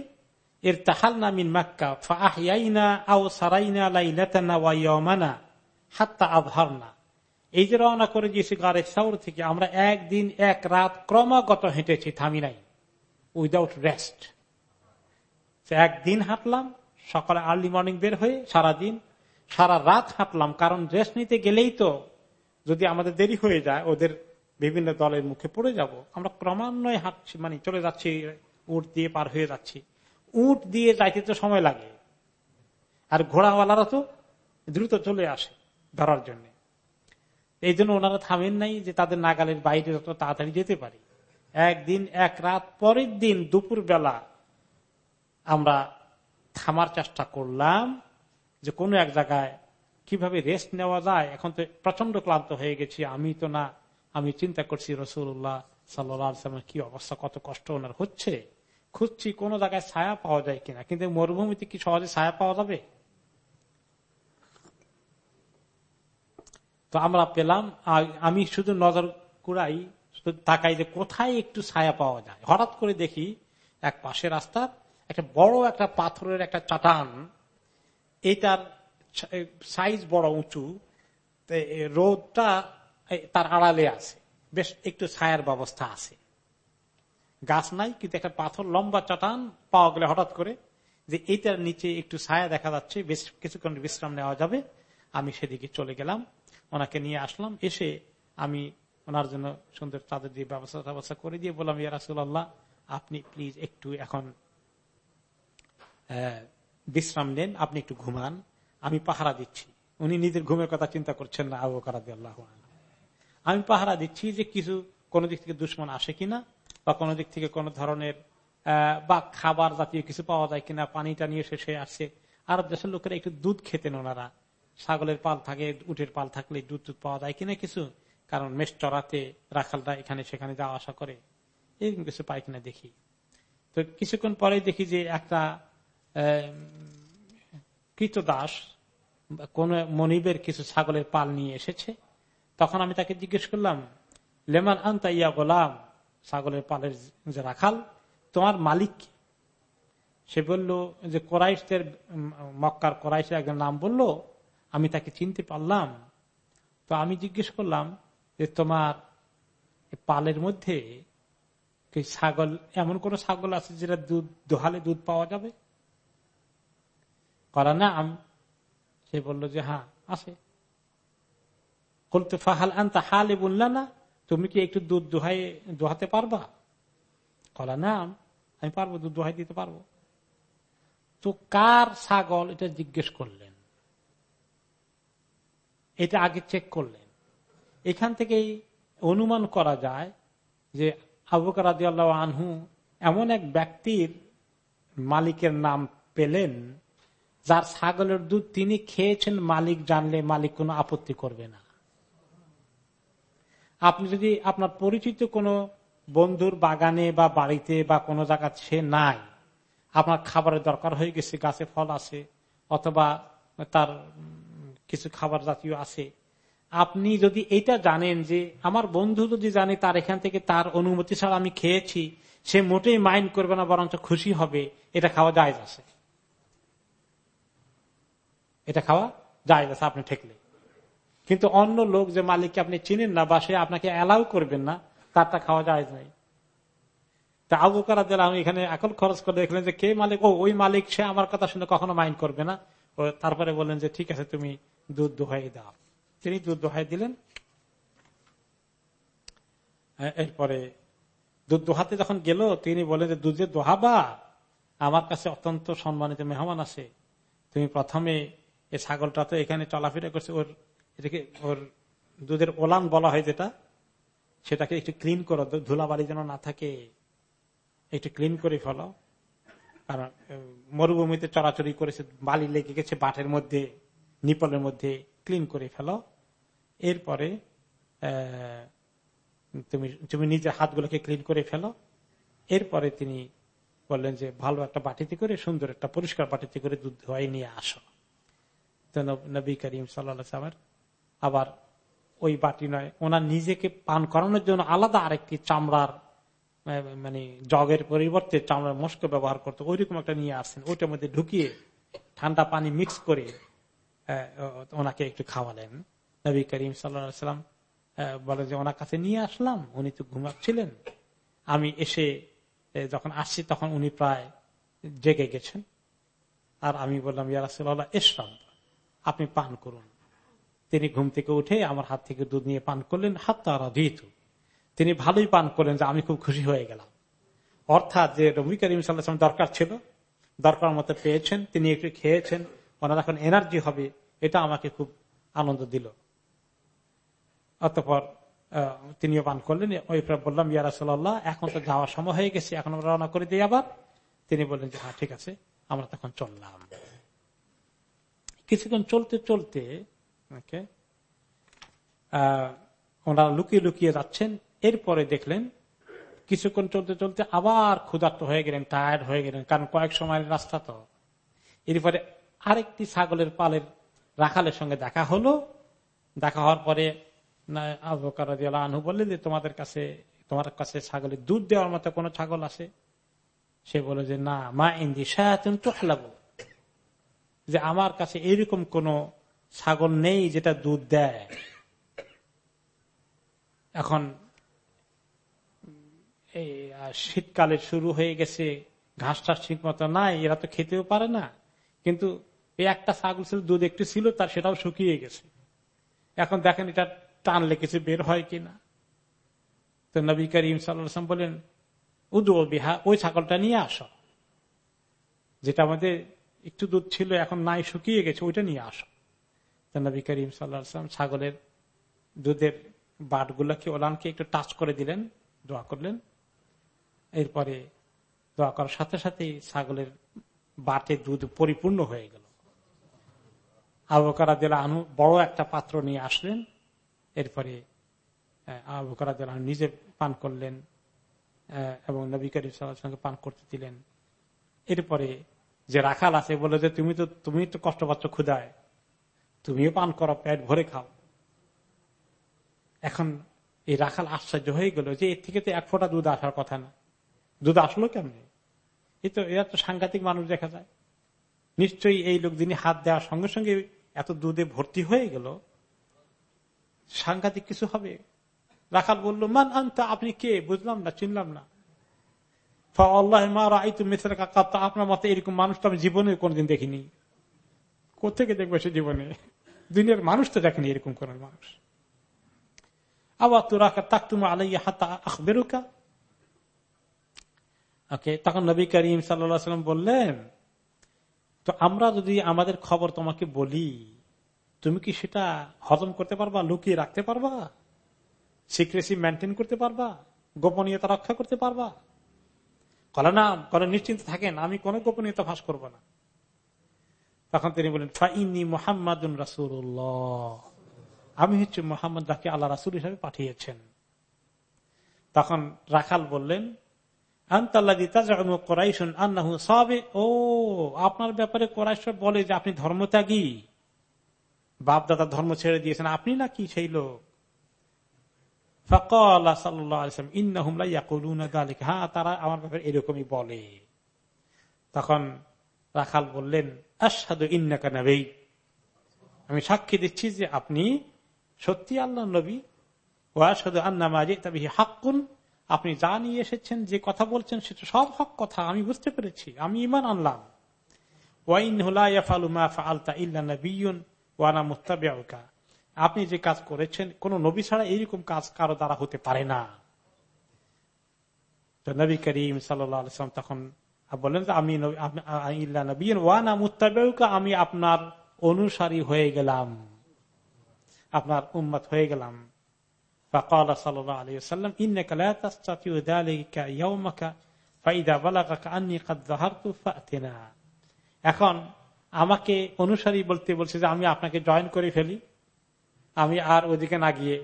এর তাহাল নামিন মাক্কা ফাহিয়াইনা আও সারাইনা লাইলাতানা ওয়াইয়ামানা হাত্তা আবহারনা এই যে রওনা করে দিয়েছি গারে সাউর থেকে, আমরা একদিন এক রাত ক্রমাগত হেঁটেছি, থামি নাই। Without rest. একদিন হাঁটলাম, সকালে আর্লি মর্নিং বের হয়ে সারাদিন, সারা রাত হাঁটলাম। কারণ রেস্ট নিতে গেলেই তো যদি আমাদের দেরি হয়ে যায়, ওদের বিভিন্ন দলের মুখে পড়ে যাব। আমরা ক্রমান্বয়ে হাঁটছি মানে চলে যাচ্ছি, উট দিয়ে পার হয়ে যাচ্ছি। উট দিয়ে যাইতে তো সময় লাগে। আর ঘোড়াওয়ালারা তো দ্রুত চলে আসে ধরার জন্য। এই জন্য ওনারা থামেন নাই যে তাদের নাগালের বাইরে যত তাড়াতাড়ি যেতে পারি। একদিন, এক রাত পরের দিন দুপুর বেলা আমরা থামার চেষ্টা করলাম যে কোনো এক জায়গায় কীভাবে রেস্ট নেওয়া যায়। এখন তো প্রচণ্ড ক্লান্ত হয়ে গেছি, আমি তো না। আমি চিন্তা করছি রসুল্লাহ সাল্লাম কি অবস্থা, কত কষ্ট ওনার হচ্ছে? খুঁজছি কোন জায়গায় ছায়া পাওয়া যায় কিনা, কিন্তু মরুভূমিতে কি সহজে ছায়া পাওয়া যাবে? তো আমরা পেলাম আমি শুধু নজর কুড়াই তাকাই যে কোথায় একটু ছায়া পাওয়া যায়। হঠাৎ করে দেখি এক পাশে রাস্তার একটা বড় একটা পাথরের একটা চাটান। এটার সাইজ বড় উঁচু। রোদটা তার আড়ালে আছে। বেশ একটু ছায়ার ব্যবস্থা আছে। গাছ নাই, কিন্তু একটা পাথর, লম্বা চটান পাওয়া গেলে হঠাৎ করে যে এইটার নিচে একটু ছায়া দেখা যাচ্ছে, বেশ কিছুক্ষণ বিশ্রাম নেওয়া যাবে। আমি সেদিকে চলে গেলাম, ওনাকে নিয়ে আসলাম। এসে আমি ওনার জন্য সুন্দর চাদর দিয়ে ব্যবস্থা ব্যবস্থা করে দিয়ে বললাম ইয়ারাসুল্লাহ আপনি প্লিজ একটু এখন বিশ্রাম নেন, আপনি একটু ঘুমান। আমি পাহারা দিচ্ছি। উনি নিজের ঘুমের কথা চিন্তা করছেন না, আবু কারাদি আল্লাহ আমি পাহারা দিচ্ছি যে কিছু কোন দিক থেকে দুশ্মন আসে কিনা, বা কোন দিক থেকে কোন ধরনের বা খাবার জাতীয় কিছু পাওয়া যায় কিনা, পানিটা নিয়ে শেষে আসছে। আরব দেশের লোকেরা একটু দুধ খেতেন ওনারা। ছাগলের পাল থাকে উঠের পাল থাকলে দুধ দুধ পাওয়া যায় কিনা কিছু, কারণ মেষ চড়াতে রাখালরা এখানে সেখানে যাওয়া আসা করে। এরকম কিছু পাই কিনা দেখি। তো কিছুক্ষণ পরে দেখি যে একটা কৃতদাস, কোন মনিবের কিছু ছাগলের পাল নিয়ে এসেছে। তখন আমি তাকে জিজ্ঞেস করলাম, লেমান আন্তা ইয়া গোলাম? ছাগলের পালের যে রাখাল, তোমার মালিক সে বলল, যে কোরাইশদের, মক্কার কোরাইশের একজন নাম বলল, আমি তাকে চিনতে পারলাম। তো আমি জিজ্ঞেস করলাম, যে তোমার পালের মধ্যে ছাগল, এমন কোন ছাগল আছে যেটা দুধ, দোহালে দুধ পাওয়া যাবে? করা না সে বলল যে হ্যাঁ আছে। বলতে, ফাহাল আনতা হালে বললা না তুমি কি একটু দুধ দোহাই, দোহাতে পারবা? কলা না আমি পারব, দুধ দোহাই দিতে পারব। তো কার ছাগল এটা জিজ্ঞেস করলেন? এটা আগে চেক করলেন। এখান থেকেই অনুমান করা যায় যে আবুকার আনহু এমন এক ব্যক্তির মালিকের নাম পেলেন, যার ছাগলের দুধ তিনি খেয়েছেন, মালিক জানলে মালিক কোনো আপত্তি করবে না। আপনি যদি আপনার পরিচিত কোনো বন্ধুর বাগানে বা বাড়িতে বা কোনো জায়গা সে নাই, আপনার খাবারের দরকার হয়ে গেছে, গাছে ফল আছে, অথবা তার কিছু খাবার জাতীয় আছে, আপনি যদি এটা জানেন যে আমার বন্ধু যদি জানে তার এখান থেকে তার অনুমতি ছাড়া আমি খেয়েছি, সে মোটেই মাইন্ড করবে না, বরঞ্চ খুশি হবে, এটা খাওয়া যায় আছে। এটা খাওয়া যায় আছে, আপনি ঠেকলে কিন্তু অন্য লোক যে মালিককে আপনি চিনেন না বা সে আপনাকে অ্যালাউ করবেন না, তারটা খাওয়া যায় নাই। তা আবু কারা দিল আমি এখানে এখন খরচ করে দেখলেন যে কে মালিক? ও, ওই মালিক সে আমার কথা শুনে কখনো মাইন্ড করবে না। তারপরে বললেন যে, ঠিক আছে, তুমি দুধ দোহাই দাও। তিনি দুধ দোহাই দিলেন। এরপরে দুধ দোহাতে যখন গেল, তিনি বলেন যে দুধের দোহাবা। আমার কাছে অত্যন্ত সম্মানিত মেহমান আছে। তুমি প্রথমে এই ছাগলটা তো এখানে চলাফেরা করছে, ওর এটাকে ওর দুধের ওলান বলা হয় যেটা, সেটাকে একটু ক্লিন করো ধুলাবাড়ি যেন না থাকে। একটু ক্লিন করে ফেলো। কারণ মরুভূমিতে চড়াচড়ি করেছে বালি লেগে গেছে বাটের মধ্যে, নিপলের মধ্যে ক্লিন করে ফেলো। এরপরে তুমি তুমি নিজের হাতগুলোকে ক্লিন করে ফেলো। এরপরে তিনি বললেন যে, ভালো একটা বাটিতে করে, সুন্দর একটা পরিষ্কার বাটিতে করে দুধ ধোয়াই নিয়ে আসো। তো নবী করিম সাল্লা সাল্লামের আবার ওই বাটি নয়। ওনার নিজেকে পান করানোর জন্য আলাদা আরেকটি চামড়ার মানে জগের পরিবর্তে চামড়ার মস্ক ব্যবহার করতো। ওইরকম একটা নিয়ে আসছেন। ওইটার মধ্যে ঢুকিয়ে ঠান্ডা পানি মিক্স করে ওনাকে একটু খাওয়ালেন। নবী করিম সাল্লাম বলে যে, ওনার কাছে নিয়ে আসলাম। উনি তো ঘুমাচ্ছিলেন। আমি এসে যখন আসছি তখন উনি প্রায় জেগে গেছেন। আর আমি বললাম ইয়ারাসাল্লাহ এসলাম আপনি পান করুন। তিনি ঘুম থেকে উঠে আমার হাত থেকে দুধ নিয়ে পান করলেন হাত তারা দিত তিনি ভালোই পান করলেন যে আমি খুব খুশি হয়ে গেলাম। অর্থাৎ যে রবি করিম সাল্লাহাম দরকার ছিল, দরকার মতো পেয়েছেন, তিনি একটু খেয়েছেন, ওনার এখন এনার্জি হবে, এটা আমাকে খুব আনন্দ দিল। অতপর তিনিও পান করলেন, ওই বললাম ইয়ারাসাল্লাহ এখন তো যাওয়ার সময় হয়ে গেছে, এখন আমরা রওনা করে দিই আবার। তিনি বললেন যে হ্যাঁ ঠিক আছে, আমরা তখন চললাম। কিছুক্ষণ চলতে চলতে ওনারা লুকিয়ে লুকিয়ে যাচ্ছেন। এরপরে দেখলেন, কিছুক্ষণ চলতে চলতে আবার ক্ষুধার্ত হয়ে গেলেন টায়ার্ড হয়ে গেলেন, কারণ কয়েক সময়ের রাস্তা তো। এরপরে আরেকটি ছাগলের পালের রাখালের সঙ্গে দেখা হলো। দেখা হওয়ার পরে আনহু বললেন যে, তোমাদের কাছে, তোমার কাছে ছাগলের দুধ দেওয়ার মতো কোন ছাগল আছে? সে বলে যে, না, মা ইন্দি সায়াতুন চোখলাবো যে, আমার কাছে এরকম কোন ছাগল নেই যেটা দুধ দেয়। এখন এই শীতকালে শুরু হয়ে গেছে, ঘাস টাস ঠিক মতো নাই, এরা তো খেতেও পারে না। কিন্তু এই একটা ছাগল ছিল, দুধ একটু ছিল, তার সেটাও শুকিয়ে গেছে। এখন দেখেন এটা টানলে কিছু বের হয় কিনা। তো নবী করিম সাল্লাম বলেন উদু বিহা, ওই ছাগলটা নিয়ে আস। যেটা আমাদের একটু দুধ ছিল, এখন নাই, শুকিয়ে গেছে, ওইটা নিয়ে আস। নবী করিম সাল্লাম ছাগলের দুধের বাট বাটগুলোকে ওলানকে একটু টাচ করে দিলেন, দোয়া করলেন। এরপরে দোয়া করার সাথে সাথে ছাগলের বাটে দুধ পরিপূর্ণ হয়ে গেল। আবকারা দিলা আনু বড় একটা পাত্র নিয়ে আসলেন। এরপরে আবকারা দিলা নিজে পান করলেন এবং নবী করিম সঙ্গে পান করতে দিলেন। এরপরে যে রাখাল আছে, বলে যে, তুমি তো তুমি তো কষ্ট পাচ্ছ ক্ষুদায় তুমিও পান করো, পেট ভরে খাও। এখন এই রাখাল আশ্চর্য হয়ে গেল যে এর থেকে তো এক ফোঁটা দুধ আসার কথা না। দুধ আসলো কেমনি? এই তো, এরা তো সাংঘাতিক মানুষ দেখা যায়। নিশ্চয়ই এই লোক যিনি হাত দেওয়ার সঙ্গে সঙ্গে এত দুধে ভর্তি হয়ে গেল, সাংঘাতিক কিছু হবে? রাখাল বলল, মান আনতা, আপনি কে? বুঝলাম না, চিনলাম না। আপনার মতে এরকম মানুষ তো আমি জীবনে কোনদিন দেখিনি। কোথেকে দেখবে সে জীবনে? দুনিয়ার মানুষ তো দেখেনি এরকম কোন মানুষ। আবার তোরা তাকতুমা আলাইয়া হাতা আখবেরুকা। ওকে, তখন নবী করিম সাল্লাম বললেন, তো আমরা যদি আমাদের খবর তোমাকে বলি, তুমি কি সেটা হজম করতে পারবা, লুকিয়ে রাখতে পারবা? সিক্রেসি মেনটেন করতে পারবা? গোপনীয়তা রক্ষা করতে পারবা? কলে না, কলে নিশ্চিন্ত থাকেন, আমি কোন গোপনীয়তা ফাঁস করব না। তখন তিনি বলেন ফাইনি মোহাম্মদ রাসুল্লাহ আমি হচ্ছে মোহাম্মদ যাকে আল্লাহ রাসুল হিসাবে পাঠিয়েছেন। তখন রাখাল বললেন ও, আপনার ব্যাপারে বলে যে আপনি ধর্মত্যাগী। বাপ দাদা ধর্ম ছেড়ে দিয়েছেন, আপনি না কি সেই লোক? হ্যাঁ তারা আমার ব্যাপারে এরকমই বলে। তখন রাখাল বললেন আসাদু ইন্নাকা নবী। আমি সাক্ষী দিচ্ছি যে আপনি সত্যি আল্লাহ নবী। ও আসাদু আন্না মাজি তবে হাক্কুন। আপনি যা নিয়ে এসেছেন, যে কথা বলছেন, সেটা সব হক কথা, আমি বুঝতে পেরেছি, আমি ইমান আনলাম। আপনি যে কাজ করেছেন, কোন নবী ছাড়া এইরকম কাজ কারও দ্বারা হতে পারে না। নবী করিম সাল্লাম তখন বললেন যে আমি নবীন ওয়ানা মুস্তাবিউকা আমি আপনার অনুসারী হয়ে গেলাম আপনার উম্মত হয়ে গেলাম فقال صلى الله عليه وسلم إنك لا تستطيع ذلك يومك فإذا بلغك أني قد ظهرت فأتنا এখন আমাকে অনুসারী বলতে বলছে যে আমি আপনাকে জয়েন করে ফেলি আমি আর ওদিকে না গিয়ে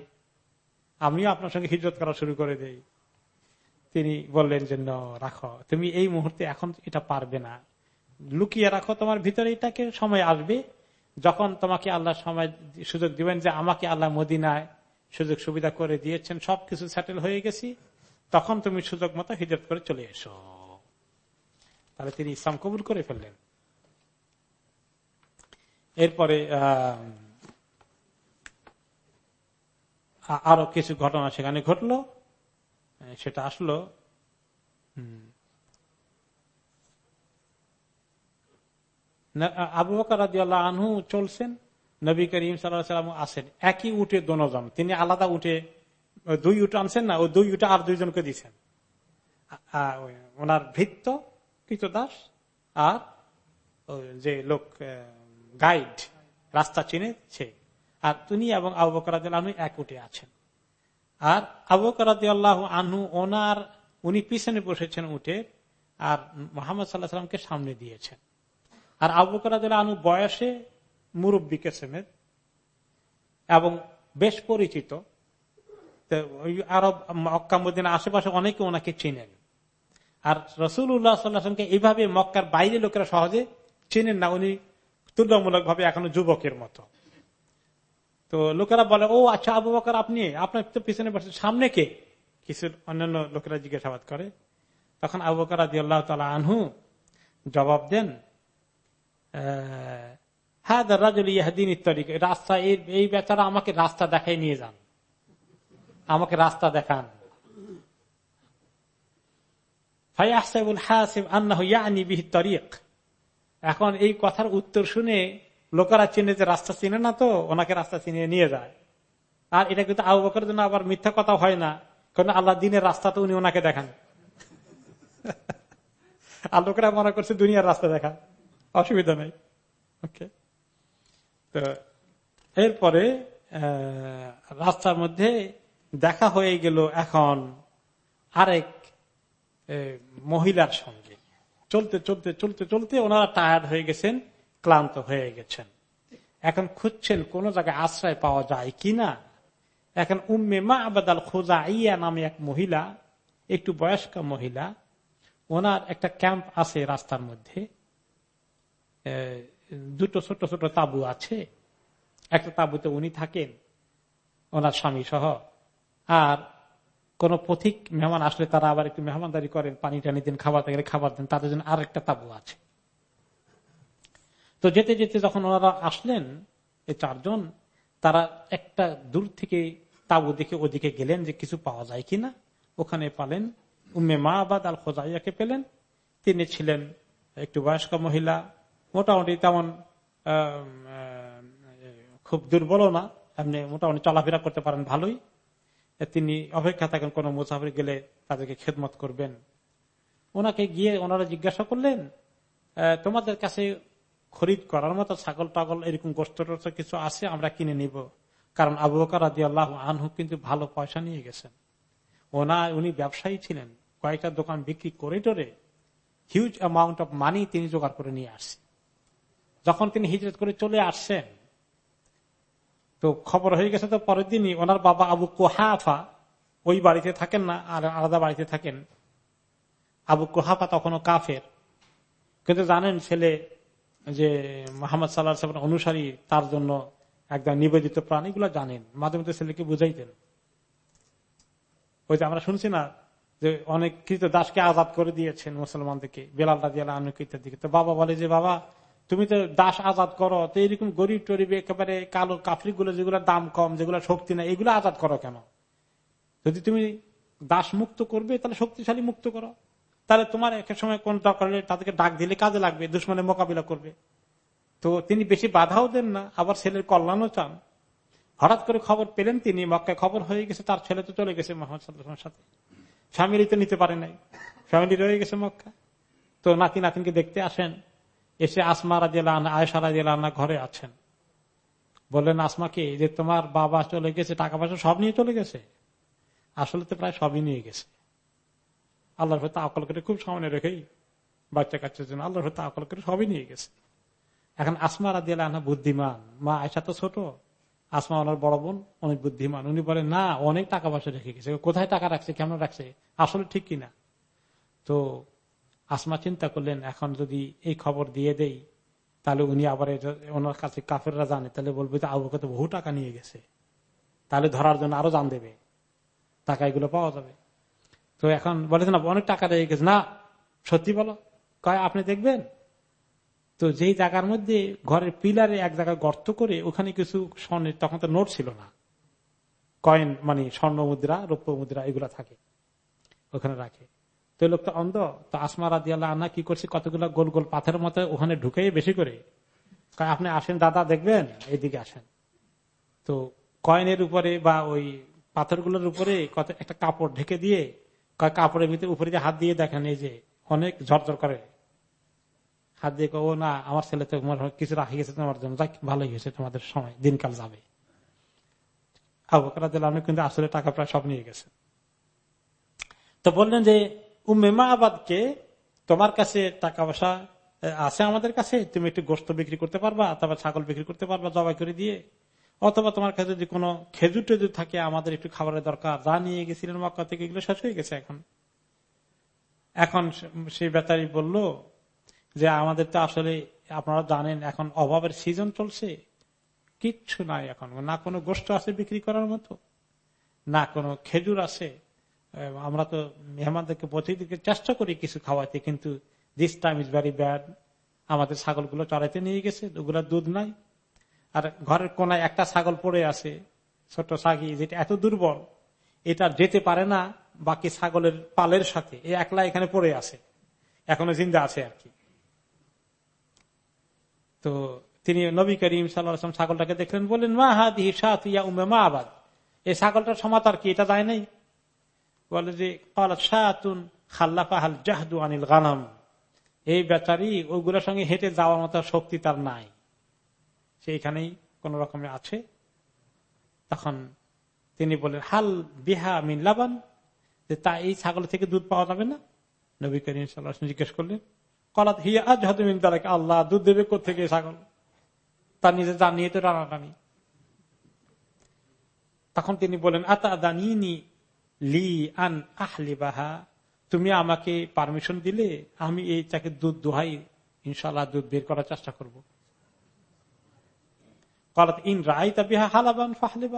আমিও আপনার সঙ্গে হিজরত করা শুরু করে দেই তিনি বললেন যে, ন, রাখো। তুমি এই মুহূর্তে এখন এটা পারবে না। লুকিয়ে রাখো তোমার ভিতরে, এটাকে সময় আসবে। যখন তোমাকে আল্লাহ সময় সুযোগ দিবেন যে আমাকে আল্লাহ মদিনায় সুযোগ সুবিধা করে দিয়েছেন, সবকিছু সেটেল হয়ে গেছি, তখন তুমি সুযোগ মতো হিজরত করে চলে এসো। তাহলে তিনি ইসলাম কবুল করে ফেললেন। এরপরে, আহ আরও কিছু ঘটনা সেখানে ঘটলো। সেটা আসলো আবু বকর আনহু চলছেন, নবী করিম সাল্লাম আসেন। একই উঠে দনজন, তিনি আলাদা উঠে দুই উঠে আনছেন না, ও দুই উঠে আর দুইজনকে দিচ্ছেন ওনার ভৃত্ত কৃতদাস, আর যে লোক গাইড, রাস্তা চিনে সে। আর তুমি এবং আবু বকর এক উঠে আছেন। আর আবু করাদি আল্লাহ ওনার, উনি পিছনে বসেছেন উঠে আর মোহাম্মদ সাল্লাহ সাল্লামকে সামনে দিয়েছেন। আর আবু করাদ আনু বয়সে মুরব্বী কেসেমের এবং বেশ পরিচিত। আরব মক্কামুদ্দিন আশেপাশে অনেকে ওনাকে চিনেন। আর রসুল উল্লাহ সাল্লাহামকে এইভাবে মক্কার বাইরে লোকেরা সহজে চিনেন না। উনি তুলনামূলক ভাবে এখনও যুবকের মতো। তো লোকেরা বলে, ও আচ্ছা আবু বকর, আপনি, আপনার তো পিছনে বসে, সামনে কে? কিছু অন্যান্য লোকেরা জিজ্ঞাসাবাদ করে। তখন আবু বকর আদি আল্লাহ তালা আনহু জবাব দেন রাস্তা এই বেচারা আমাকে রাস্তা দেখাই নিয়ে যান। আমাকে রাস্তা দেখান। এখন এই কথার উত্তর শুনে লোকেরা চিনে যে রাস্তা চিনে না তো, ওনাকে রাস্তা চিনিয়ে নিয়ে যায়। আর এটা কিন্তু আবু বকরের জন্য আবার মিথ্যা কথা হয় না, কারণ আল্লাহ দিনের রাস্তা তো উনি ওনাকে দেখান। আর লোকেরা মনে করছে দুনিয়ার রাস্তা দেখা অসুবিধা নেই। ওকে তো, এরপরে রাস্তার মধ্যে দেখা হয়ে গেল এখন আরেক মহিলার সঙ্গে। চলতে চলতে চলতে চলতে ওনারা টায়ার্ড হয়ে গেছেন। ক্লান্ত হয়ে গেছেন। এখন খুঁজছেন কোন জায়গায় আশ্রয় পাওয়া যায় কিনা? এখন উম্মে মা আবাদাল খোঁজা ইয়া নামে এক মহিলা, একটু বয়স্ক মহিলা, ওনার একটা ক্যাম্প আছে রাস্তার মধ্যে। দুটো ছোট ছোট তাবু আছে। একটা তাবুতে উনি থাকেন, ওনার স্বামী সহ। আর কোন পথিক মেহমান আসলে তারা আবার একটু মেহমানদারি করেন, পানি টানি দিন, খাবার খাবার দেন, তাদের জন্য আর একটা তাবু আছে। তো যেতে যেতে যখন ওনারা আসলেন, এই চারজন, তারা একটা দূর থেকে তাবু দেখে ওদিকে গেলেন যে কিছু পাওয়া যায় কিনা। ওখানে পালেন, উম্মে মা আবাদ আল খোজাইয়াকে পেলেন। তিনি ছিলেন একটু বয়স্ক মহিলা, মোটামুটি তেমন খুব দুর্বল না, এমনি মোটামুটি চলাফেরা করতে পারেন ভালোই। তিনি অপেক্ষা থাকেন কোন মুসাফির গেলে তাদেরকে খেদমত করবেন। ওনাকে গিয়ে ওনারা জিজ্ঞাসা করলেন তোমাদের কাছে খরিদ করার মতো ছাগল টাগল এরকম গোস্ত কিছু আছে, আমরা কিনে নিব। কারণ আবু বকর আদি আল্লাহ আনহু কিন্তু ভালো পয়সা নিয়ে গেছেন। ওনা, উনি ব্যবসায়ী ছিলেন, কয়েকটা দোকান বিক্রি করে টোরে হিউজ অ্যামাউন্ট অফ মানি তিনি জোগাড় করে নিয়ে আসছেন। যখন তিনি হিজরত করে চলে আসছেন, তো খবর হয়ে গেছে তো পরের দিনই ওনার বাবা আবু কোহাফা ওই বাড়িতে থাকেন না, আর আলাদা বাড়িতে থাকেন। আবু কোহাফা তখনও কাফের। কিন্তু জানেন ছেলে যে মোহাম্মদ সাল্লাহ অনুসারী তার জন্য একদম নিবেদিত প্রাণ, এগুলো জানেন। মাঝে মধ্যে ছেলেকে বুঝাইতেন। ওই যে আমরা শুনছি না যে অনেক কৃত দাসকে আজাদ করে দিয়েছেন মুসলমানদেরকে, বেলাল রাজি আল্লাহ দিকে তো বাবা বলে যে, বাবা, তুমি তো দাস আজাদ করো, তো এরকম গরিব টরিব, একেবারে কালো কাফরি গুলো যেগুলো দাম কম, যেগুলো শক্তি নাই, এগুলো আজাদ করো কেন? যদি তুমি দাস মুক্ত করবে, তাহলে শক্তিশালী মুক্ত করো। তাহলে তোমার এক সময় কোন দরকার হলে তাদেরকে ডাক দিলে কাজে লাগবে দুশ্মনের মোকাবিলা করবে। তো তিনি বেশি বাধাও দেন না, আবার ছেলের কল্যাণও চান। হঠাৎ করে খবর পেলেন তিনি, মক্কায় খবর হয়ে গেছে, তার ছেলে তো চলে গেছে মোহাম্মদ সাথে। ফ্যামিলি তো নিতে পারে নাই। ফ্যামিলি রয়ে গেছে মক্কা। তো নাতি নাতিনকে দেখতে আসেন। এসে আসমা রাজিয়াল আয়সা রাজিয়াল ঘরে আছেন। বললেন আসমাকে যে তোমার বাবা চলে গেছে, টাকা পয়সা সব নিয়ে চলে গেছে? আসলে তো প্রায় সবই নিয়ে গেছে। আল্লাহর হয়তো আকল করে খুব সামনে রেখেই বাচ্চা কাচ্চার জন্য আল্লাহর হয়তো আকল করে সবই নিয়ে গেছে। এখন আসমা রাজিয়াল আনা বুদ্ধিমান। মা আয়সা তো ছোট। আসমা ওনার বড় বোন, অনেক বুদ্ধিমান। উনি বলেন, না, অনেক টাকা পয়সা রেখে গেছে। কোথায় টাকা রাখছে, কেমন রাখছে? আসলে ঠিক কিনা? তো আসমা চিন্তা করলেন, এখন যদি এই খবর দিয়ে দেই, তাহলে উনি আবার ওনার কাছে কাফেররা জানে। তাহলে বলবে যে আবু কত বহু টাকা নিয়ে গেছে। তাহলে ধরার জন্য আরও জান দেবে। টাকা এগুলো পাওয়া যাবে। তো এখন বলে না অনেক টাকা রয়ে গেছে। না, সত্যি বলো। কয়, আপনি দেখবেন? তো যেই জায়গার মধ্যে ঘরের পিলারে এক জায়গায় গর্ত করে ওখানে কিছু স্বর্ণের, তখন তো নোট ছিল না। কয়েন মানে স্বর্ণ মুদ্রা, রৌপ্য মুদ্রা, এগুলা থাকে। ওখানে রাখে। তো লোকটা অন্ধ। তো আসমা রাজি আনা কি করছে? কতগুলো গোল গোল পাথরের মতো ওখানে ঢুকে বেশি করে। আপনি আসেন দাদা, দেখবেন? এইদিকে আসেন। তো কয়েনের উপরে বা ওই পাথরগুলোর উপরে কত একটা কাপড় ঢেকে দিয়ে কাপড়ের ভিতরে, উপরে যে হাত দিয়ে দেখেন, এই যে অনেক ঝরঝর করে। হাত দিয়ে ও না, আমার ছেলে তো কিছু রাখি গেছে তোমার জন্য। ভালোই গেছে তোমাদের সময়, দিনকাল যাবে। আবকারা দিলাম কিন্তু আসলে টাকা প্রায় সব নিয়ে গেছে। তো বললেন যে উম্মেমা আবাদকে তোমার কাছে টাকা পয়সা আছে আমাদের কাছে? তুমি একটু গোস্ত বিক্রি করতে পারবা, অথবা ছাগল বিক্রি করতে পারবা, জবাই করে দিয়ে? অথবা তোমার কাছে যদি কোনো খেজুর টেজুর থাকে, আমাদের একটু খাবারের দরকার। যা নিয়ে গেছিলেন মক্কা থেকে, এগুলো শেষ হয়ে গেছে এখন। এখন সেই বেতারি বলল যে, আমাদের তো আসলে আপনারা জানেন, এখন অভাবের সিজন চলছে। কিচ্ছু নাই এখন। না কোনো গোষ্ঠ আছে বিক্রি করার মতো, না কোনো খেজুর আছে। আমরা তো মেহমানদেরকে প্রতিদিনকে চেষ্টা করি কিছু খাওয়াইতে কিন্তু this time is very bad আমাদের ছাগলগুলো চড়াইতে নিয়ে গেছে, ওগুলো দুধ নাই। আর ঘরের কোনায় একটা ছাগল পড়ে আছে ছোট ছাগি, যেটা এত দুর্বল, এটা যেতে পারে না বাকি ছাগলের পালের সাথে। এ একলা এখানে পড়ে আছে, এখনও জিন্দা আছে আর কি। তো তিনি নবী করিম সাল্লাম ছাগলটাকে দেখলেন, বললেন, মা হাদি ইয়া উমে মা আবাদ এই ছাগলটার সমাতার কি? এটা যায় নাই? বলে যে শাহাতুন খাল্লাফা হাল জাহদু আনিল গানাম। এই বেচারি ওইগুলোর সঙ্গে হেঁটে যাওয়ার মতো শক্তি তার নাই। সেইখানেই কোন রকমে আছে। তখন তিনি বলেন হাল বিহা মিন লাবান? যে, তা এই ছাগল থেকে দুধ পাওয়া যাবে না? নবী করিম সাল্লাহ জিজ্ঞেস করলেন, কলাত হিয়া আজ হতমিন তালাকে আল্লাহ দুধ দেবে কোথেকে ছাগল? তার নিজে জানিয়ে তো টানাটানি তখন তিনি বলেন আতা দানি লি আন আহলি বাহা তুমি আমাকে পারমিশন দিলে আমি এই চাকে দুধ দোহাই ইনশাল্লাহ দুধ বের করার চেষ্টা করব।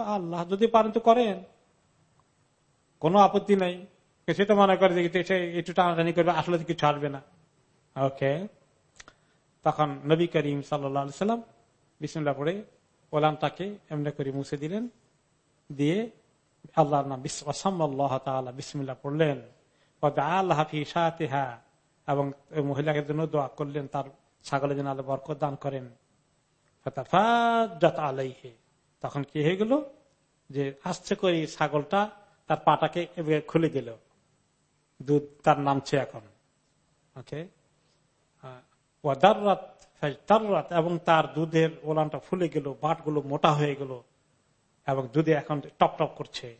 আল্লাহ যদি পারেন তো করেন। কোনো আপত্তি নাই। সে তো মনে করে একটু টানাটানি করবে, আসলে কিছু আসবে না। ওকে। তখন নবী করিম সাল্লাম বিসমুল্লাহ পড়ে ওলামটাকে এমনি করে মুছে দিলেন। দিয়ে আল্লাহ নাম বিসমুল্লাহ পড়লেন। আল্লাহ এবং মহিলাকে জন্য দোয়া করলেন, তার ছাগলের জন্য আল্লাহ বরকত দান করেন। আলাইহে। তখন কি হয়ে গেল? যে আসছে করে ছাগলটা তার পাটাকে খুলে দিল। দুধ তার নামছে এখন। ওকে এবং তার দুধের ওলানটা ফুলে গেল, বাটগুলো মোটা হয়ে গেল, এবং দুধে এখন টপ টপ করছে।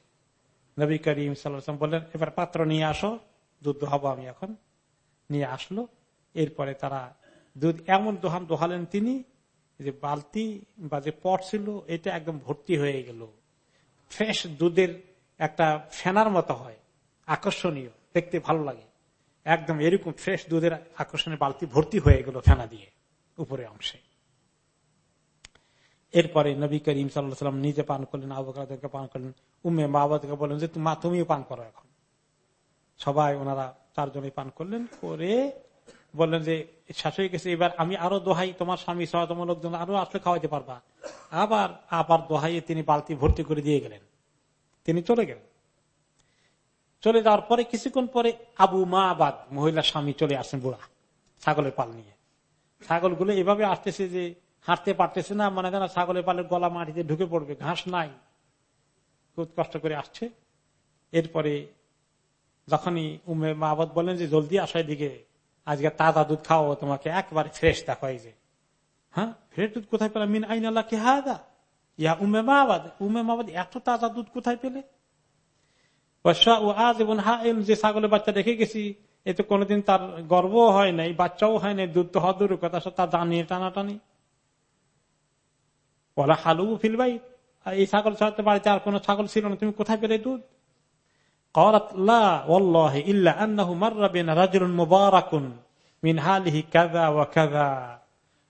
নবী করিম সাল্লাম বললেন, এবার পাত্র নিয়ে আসো, দুধ দোহাবো আমি এখন। নিয়ে আসলো। এরপরে তারা দুধ এমন দোহান দোহালেন তিনি যে বালতি বা যে পট ছিল, এটা একদম ভর্তি হয়ে গেল। ফ্রেশ দুধের একটা ফেনার মতো হয়, আকর্ষণীয়, দেখতে ভালো লাগে। একদম এরকম ফ্রেশ দুধের আকর্ষণের বালতি ভর্তি হয়ে গেল ফেনা দিয়ে, উপরে অংশে। এরপরে নবী করিম সাল্লাম নিজে পান করলেন আবুকারকে পান করলেন উমে মা বাবাকে বললেন যে, মা, তুমিও পান করো এখন। সবাই ওনারা চারজনে পান করলেন, করে বললেন যে শাশুড়ি গেছে। এবার আমি আরও দোহাই তোমার স্বামী সহায়তম লোকজন আরও আসলে খাওয়াইতে পারবা। আবার আবার দোহাইয়ে তিনি বালতি ভর্তি করে দিয়ে গেলেন। তিনি চলে গেলেন। চলে যাওয়ার পরে কিছুক্ষণ পরে আবু মা আবাদ মহিলা স্বামী চলে আসেন বুড়া, ছাগলের পাল নিয়ে। ছাগলগুলো এভাবে আসতেছে যে হাঁটতে পারতেছে না। মনে হয় ছাগলের পালের গলা মাটিতে ঢুকে পড়বে, ঘাস নাই। খুব কষ্ট করে আসছে। এরপরে যখনই উমে মা আবাদ বলেন যে, জলদি আসার দিকে আজকে তাজা দুধ খাওয়াবো তোমাকে, একবারে ফ্রেশ দেখো এই যে। হ্যাঁ? ফ্রেশ দুধ কোথায় পেলাম মিন আইন আল্লাহ কে হাদা? ইয়া উমে মাবাদ। উমে মাবাদ এত তাজা দুধ কোথায় পেলে? ও আজ এবং হা যে ছাগলের বাচ্চা রেখে গেছি, এ তো কোনোদিন তার গর্ব হয় নাই, বাচ্চাও হয় নাই, দুধ তো হদুর, কথা তার জানিয়ে টানাটানি। ওলা হালু ফিলবাই এই ছাগল ছাড়তে বাড়িতে আর কোন ছাগল ছিল না, তুমি কোথায় পেলে দুধ?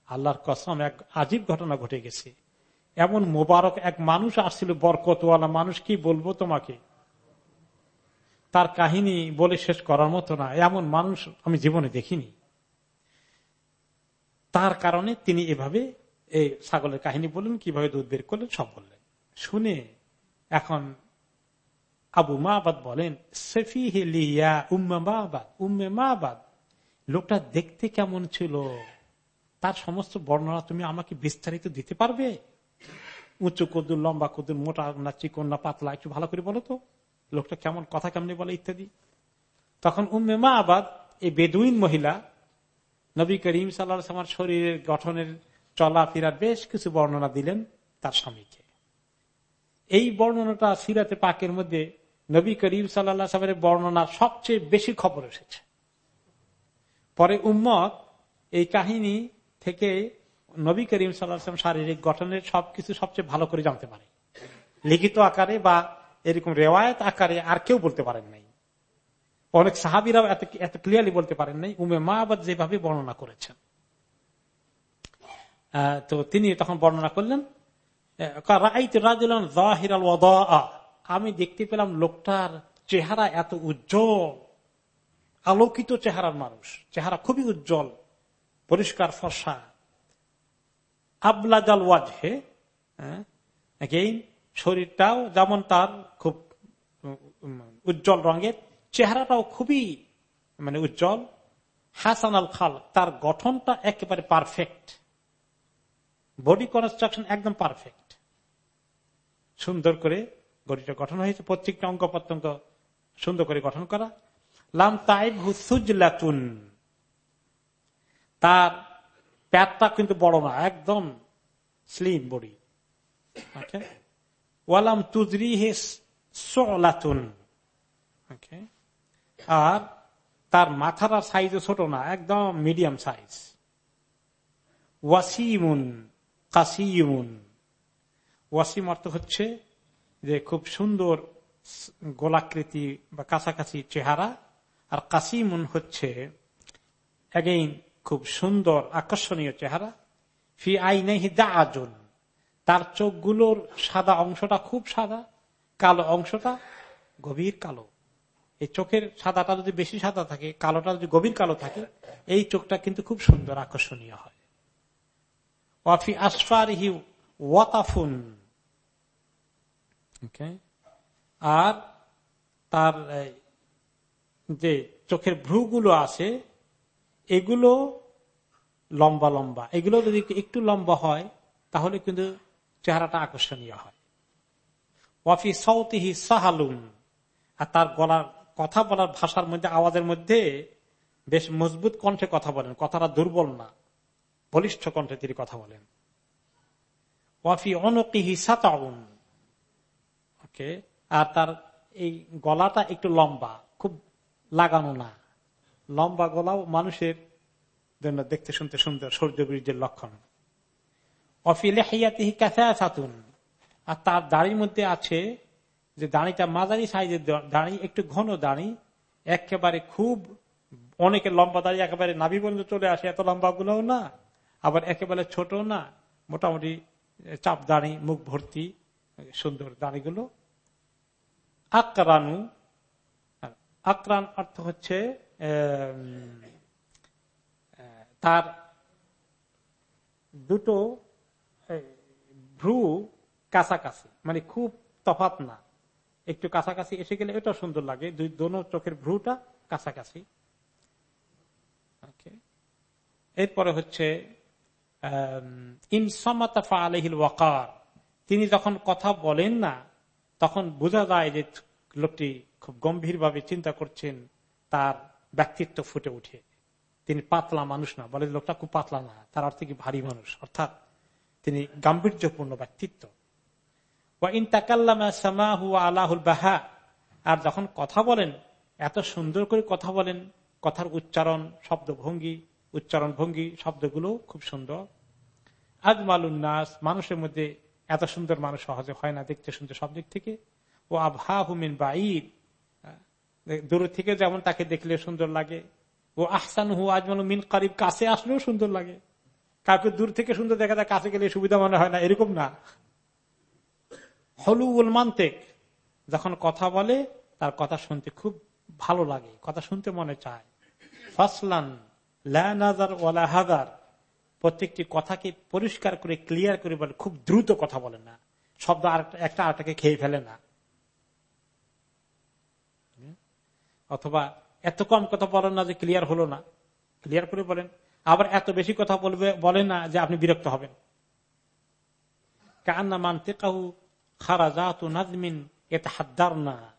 আল্লাহর কসম, এক আজীব ঘটনা ঘটে গেছে। এমন এক মানুষ আসছিল, বরকতওয়ালা মানুষ, কি বলব তোমাকে? তার কাহিনী বলে শেষ করার মতো না, এমন মানুষ আমি জীবনে দেখিনি। তার কারণে তিনি এভাবে এই ছাগলের কাহিনী বললেন, কীভাবে দুধ বের করলেন, সব বললেন। শুনে এখন আবু মাবাদ বলেন উম্মে উম্মে লোকটা দেখতে কেমন ছিল? তার সমস্ত বর্ণনা তুমি আমাকে বিস্তারিত দিতে পারবে? উঁচু কদুর লম্বা কদুর মোটা না চিকন না পাতলা, একটু ভালো করে বলো তো, লোকটা কেমন, কথা কেমনি বলে ইত্যাদি? তখন উম্মে মা আবাদ এই বেদুইন মহিলা, নবী করিম সাল্লাহ শরীরের গঠনের চলাফেরার বেশ কিছু বর্ণনা দিলেন তার স্বামীকে। এই বর্ণনাটা সিরাতে পাকের মধ্যে নবী করিম সাল্লা সাহেবের বর্ণনা সবচেয়ে বেশি খবর এসেছে। পরে উম্মত এই কাহিনী থেকে নবী করিম সাল্লাম শারীরিক গঠনের সবকিছু সবচেয়ে ভালো করে জানতে পারে। লিখিত আকারে বা এরকম রেওয়ায়ত আকারে আর কেউ বলতে পারেন নাই। অনেক সাহাবিরাও এত এত ক্লিয়ারলি বলতে পারেন নাই, উমে মা আবাদ যেভাবে বর্ণনা করেছেন। তো তিনি তখন বর্ণনা করলেন আমি দেখতে পেলাম লোকটার চেহারা এত উজ্জ্বল, আলোকিত চেহারার মানুষ। চেহারা খুবই উজ্জ্বল, পরিষ্কার ফর্সা। আবলাজাল ওয়াজহে শরীরটাও যেমন তার খুব উজ্জ্বল রঙের, চেহারাটাও খুবই মানে উজ্জ্বল। হাসান আল খাল, তার গঠনটা একেবারে পারফেক্ট বডি কনস্ট্রাকশন একদম পারফেক্ট সুন্দর করে বডিটা গঠন হয়েছে। প্রত্যেকটা অঙ্গ প্রত্যঙ্গ সুন্দর করে গঠন করা। লাম তাইব হুসুজলাতুন তার প্যাটটা কিন্তু বড় না, একদম স্লিম বডি ওয়ালাম তুজরি হে সোলাতুন আর তার মাথার সাইজও ছোট না, একদম মিডিয়াম সাইজ ওয়াসিমুন, কাসিমুন। ওয়াসিম অর্থ হচ্ছে যে খুব সুন্দর গোলাকৃতি বা কাছাকাছি চেহারা, আর কাসিমুন হচ্ছে খুব সুন্দর, আকর্ষণীয় চেহারা, ফি আই নেই দা আজুন তার চোখগুলোর সাদা অংশটা খুব সাদা, কালো অংশটা গভীর কালো। এই চোখের সাদাটা যদি বেশি সাদা থাকে, কালোটা যদি গভীর কালো থাকে, এই চোখটা কিন্তু খুব সুন্দর, আকর্ষণীয় হয়। ওয়াফি আসফার হি ওয়াতাফুন। আর তার যে চোখের ভ্রুগুলো আছে, এগুলো লম্বা লম্বা। এগুলো যদি একটু লম্বা হয়, তাহলে কিন্তু চেহারাটা আকর্ষণীয় হয়। ওয়াফি সৌতিহি সাহালুন। আর তার গলার কথা বলার ভাষার মধ্যে, আওয়াজের মধ্যে বেশ মজবুত কণ্ঠে কথা বলেন। কথাটা দুর্বল না, বলিষ্ঠ কণ্ঠে তিনি কথা বলেন। ওয়াফি অনকিহি সাতাউন। ওকে আর তার এই গলাটা একটু লম্বা, খুব লাগানো না। লম্বা গলাও মানুষের জন্য দেখতে, শুনতে সুন্দর সৌর্য বীর্যের লক্ষণ। অফিলে হাইয়াতিহি ক্যাথা সাতুন আর তার দাড়ির মধ্যে আছে যে দাড়িটা মাঝারি সাইজের দাড়ি, একটু ঘন দাড়ি, একেবারে খুব অনেকে লম্বা দাড়ি একেবারে নাভি পর্যন্ত চলে আসে, এত লম্বা গুলোও না, আবার একেবারে ছোট না, মোটামুটি চাপ দাঁড়ি, মুখ ভর্তি, সুন্দর দাঁড়িগুলো। আকরানু, আকরান অর্থ হচ্ছে তার দুটো ভ্রু কাছাকাছি মানে খুব তফাত না। একটু কাছাকাছি এসে গেলে এটা সুন্দর লাগে, দুই, দোনো চোখের ভ্রুটা কাছাকাছি। এরপরে হচ্ছে আলহিল ওয়াকার, তিনি যখন কথা বলেন না তখন বোঝা যায় যে লোকটি খুব গম্ভীর ভাবে চিন্তা করছেন, তার ব্যক্তিত্ব ফুটে উঠে তিনি পাতলা মানুষ না, বলে লোকটা খুব পাতলা না, তার অর্থে কি ভারী মানুষ, অর্থাৎ তিনি গাম্ভীর্যপূর্ণ ব্যক্তিত্ব। আল্লাহুল বাহা, আর যখন কথা বলেন, এত সুন্দর করে কথা বলেন, কথার উচ্চারণ শব্দ ভঙ্গি উচ্চারণ ভঙ্গি শব্দগুলো খুব সুন্দর। আজমালুন্নাস মানুষের মধ্যে এত সুন্দর মানুষ সহজে হয় না, দেখতে শুনতে সব দিক থেকে। ও আবহা হুমিন বাঈদ। দূর থেকে যেমন তাকে দেখলে সুন্দর লাগে। ও আহসান হু আজমাল মিন কারিব, কাছে আসলেও সুন্দর লাগে। কাউকে দূর থেকে সুন্দর দেখা যায়, কাছে গেলে সুবিধা মনে হয় না, এরকম না। হলুল মান্তেক, যখন কথা বলে, তার কথা শুনতে খুব ভালো লাগে, কথা শুনতে মনে চায়। ফসলান হাজার। প্রত্যেকটি কথাকে পরিষ্কার করে ক্লিয়ার করে বলে, খুব দ্রুত কথা বলে না। শব্দ একটা আরেকটাকে খেয়ে ফেলে না। অথবা এত কম কথা বলেন না যে ক্লিয়ার হলো না। ক্লিয়ার করে বলেন। আবার এত বেশি কথা বলবে, বলে না যে আপনি বিরক্ত হবেন। কান্না মানতে কাহু খারা খারাজাত নাজমিন এটা হাদ্দার না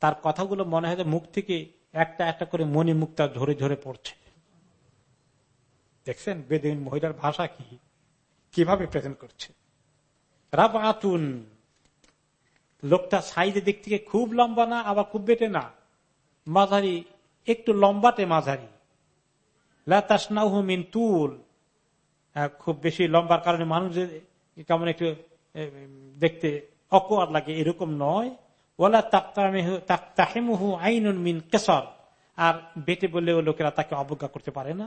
তার কথাগুলো মনে হয় যে মুখ থেকে একটা একটা করে মনি মুক্তা ঝরে ঝরে পড়ছে। দেখছেন বেদিন মহিলার ভাষা কি? কীভাবে প্রেজেন্ট করছে? রাবাতুন লোকটা সাইজের দিক থেকে খুব লম্বা না, আবার খুব বেটে না? মাঝারি, একটু লম্বাতে মাঝারি। মিন তুল। খুব বেশি লম্বার কারণে মানুষ কেমন একটু দেখতে অকোয়ার লাগে, এরকম নয়। ওলা তাহমুহু আইনুন মিন কেসর আর বেটে বললেও লোকেরা তাকে অবজ্ঞা করতে পারে না।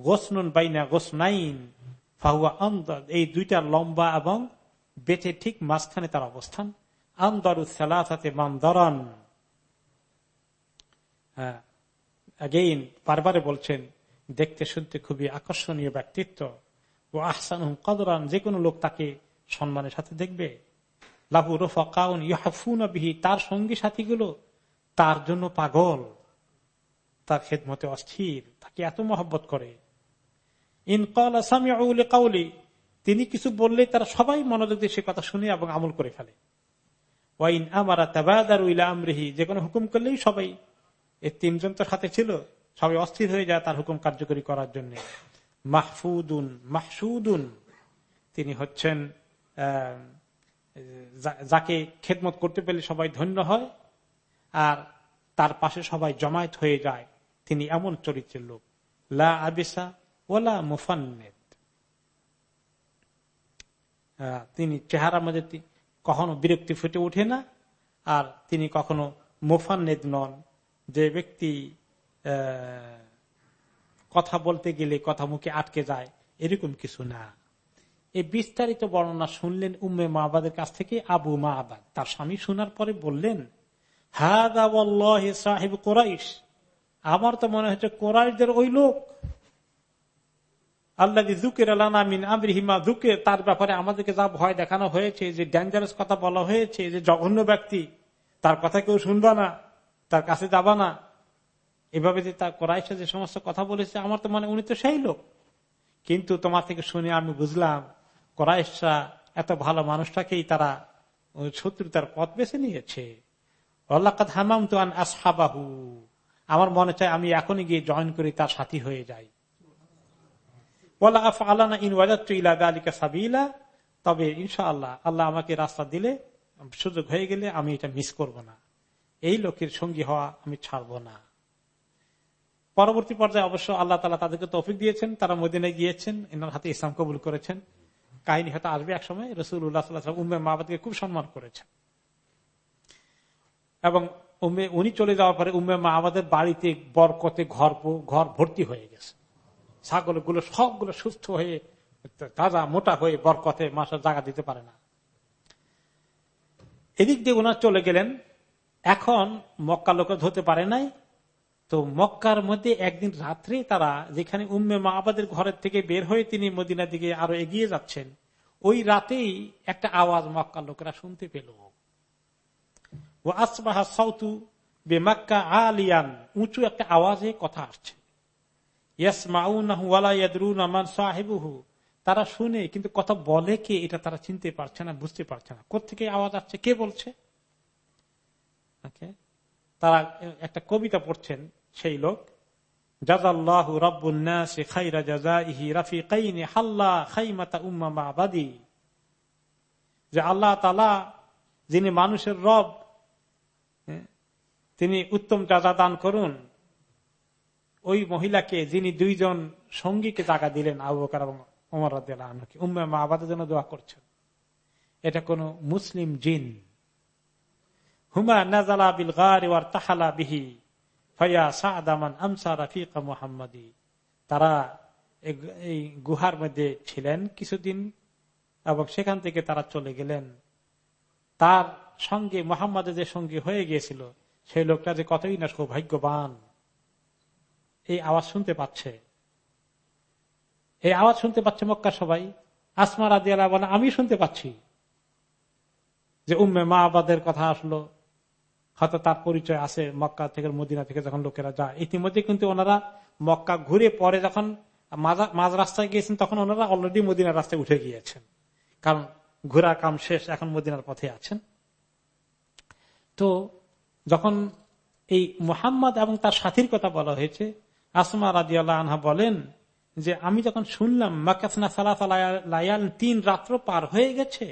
গোসনুন বাইনা গোসনাইন, ফাহুয়া আন্দর এই দুইটা লম্বা এবং বেটে ঠিক মাঝখানে তার অবস্থান। আন্দরু সালাতে মানদরান। আগেইন বারবারে বলছেন, দেখতে শুনতে খুবই আকর্ষণীয় ব্যক্তিত্ব। ও আহসান কদরান যে কোনো লোক তাকে সম্মানের সাথে দেখবে। লাহু রফা কাউন বিহি, তার সঙ্গী সাথীগুলো তার জন্য পাগল, তার খেদমতে অস্থির, তাকে এত মহব্বত করে। কাউলি তিনি কিছু বললে তারা সবাই মনোযোগ দিয়ে সে কথা শুনে এবং আমল করে ফেলে। ওয়াইন আমারা তাবাদার উইলা আমরিহি, যে কোনো হুকুম করলেই সবাই এই তিনজন তো সাথে ছিল, সবাই অস্থির হয়ে যায় তার হুকুম কার্যকরী করার জন্য। মাহফুদুন, মাহসুদুন, তিনি হচ্ছেন যাকে খেদমত করতে পেলে সবাই ধন্য হয়, আর তার পাশে সবাই জমায়েত হয়ে যায়, তিনি এমন চরিত্রের লোক। লা আবিসা ওলা মুফান্নেদ। তিনি চেহারার মধ্যে কখনো বিরক্তি ফুটে ওঠে না, আর তিনি কখনো মুফান্নেদ নন। যে ব্যক্তি কথা বলতে গেলে কথা মুখে আটকে যায়, এরকম কিছু না। এই বিস্তারিত বর্ণনা শুনলেন উম্মে মাহবাদের কাছ থেকে আবু মাহবাদ তার স্বামী শোনার পরে বললেন সাহেব কোরাইশ। আমার তো মনে হচ্ছে কোরাইশদের ওই লোক আল্লাহ জুকের আমরিহিমা তার ব্যাপারে আমাদেরকে যা ভয় দেখানো হয়েছে, যে ডেঞ্জারাস কথা বলা হয়েছে, যে জঘন্য ব্যক্তি, তার কথা কেউ শুনবা না, তার কাছে যাবা না। এভাবে যে তার কোরাইশে যে সমস্ত কথা বলেছে, আমার তো মনে উনি তো সেই লোক। কিন্তু তোমার থেকে শুনে আমি বুঝলাম, কোরাইশরা এত ভালো মানুষটাকেই তারা শত্রুতার পথ বেছে নিয়েছে। তো আসহাবাহু। আমার মনে চায় আমি এখনই গিয়ে জয়েন করি তার সাথী হয়ে যাই। তবে ইনশাআল্লাহ আল্লাহ আমাকে রাস্তা দিলে, সুযোগ হয়ে গেলে আমি এটা মিস করব না। এই লোকের সঙ্গী হওয়া আমি ছাড়ব না। পরবর্তী পর্যায়ে অবশ্য আল্লাহ তালা তাদেরকে তৌফিক দিয়েছেন, তারা মদিনে গিয়েছেন, এনার হাতে ইসলাম কবুল করেছেন। কাহিনী হয়তো আসবে এক সময় রসুল উল্লাহ উম্মে মাহবাদকে খুব সম্মান করেছেন। এবং উনি চলে যাওয়ার পরে উম্মে মাহবাদের বাড়িতে বরকতে ঘর ঘর ভর্তি হয়ে গেছে। ছাগলগুলো সবগুলো সুস্থ হয়ে তাজা মোটা হয়ে বরকতে মাসের জায়গা দিতে পারে না। এদিক দিয়ে ওনার চলে গেলেন। এখন মক্কা লোক ধরতে পারে নাই। তো মক্কার মধ্যে একদিন রাত্রে তারা যেখানে উম্মে মাহবাদের ঘরের থেকে বের হয়ে তিনি মদিনার দিকে আরও এগিয়ে যাচ্ছেন, ওই রাতেই একটা আওয়াজ মক্কার লোকেরা শুনতে পেল। ও আসবাহা সাউতু বেমাক্কা আলিয়ান, উঁচু একটা আওয়াজে কথা আসছে। তারা শুনে কিন্তু কথা বলে কে এটা তারা চিনতে পারছে না বুঝতে পারছে না। কোথেকে আওয়াজ আসছে কে বলছে? তারা একটা কবিতা পড়ছেন সেই লোক। আল্লাহ যিনি মানুষের রব হ্যাঁ, তিনি উত্তম যাজা দান করুন ওই মহিলাকে যিনি দুইজন সঙ্গীকে জায়গা দিলেন, আবু বকর এবং ওমর রাদিয়াল্লাহু উম্মা জন্য দোয়া করছেন। এটা কোন মুসলিম জিন। হুমা নাজালা বিল গার তাহালা বিহি ফয়া সাদামান আমসা রাফিকা মোহাম্মদী। তারা এই গুহার মধ্যে ছিলেন কিছুদিন এবং সেখান থেকে তারা চলে গেলেন। তার সঙ্গে মোহাম্মদের যে সঙ্গী হয়ে গিয়েছিল, সেই লোকটা যে কতই না সৌভাগ্যবান। এই আওয়াজ শুনতে পাচ্ছে। এই আওয়াজ শুনতে পাচ্ছে মক্কা সবাই। আসমা রাজিয়ালা বলে, আমি শুনতে পাচ্ছি। যে উম্মে মা আবাদের কথা আসলো। হয়তো তার পরিচয় আছে মক্কা থেকে, মদিনা থেকে যখন লোকেরা যায়। ইতিমধ্যে কিন্তু ওনারা মক্কা ঘুরে পরে যখন মাঝ রাস্তায় গিয়েছেন, তখন ওনারা অলরেডি মদিনার রাস্তায় উঠে গিয়েছেন। কারণ ঘোরা কাম শেষ, এখন মদিনার পথে আছেন। তো যখন এই মোহাম্মদ এবং তার সাথীর কথা বলা হয়েছে আসমা রাজি আল্লাহ আনহা বলেন যে আমি যখন শুনলাম, মাকাসনা সালাফ লায়াল তিন রাত্র পার হয়ে গেছে,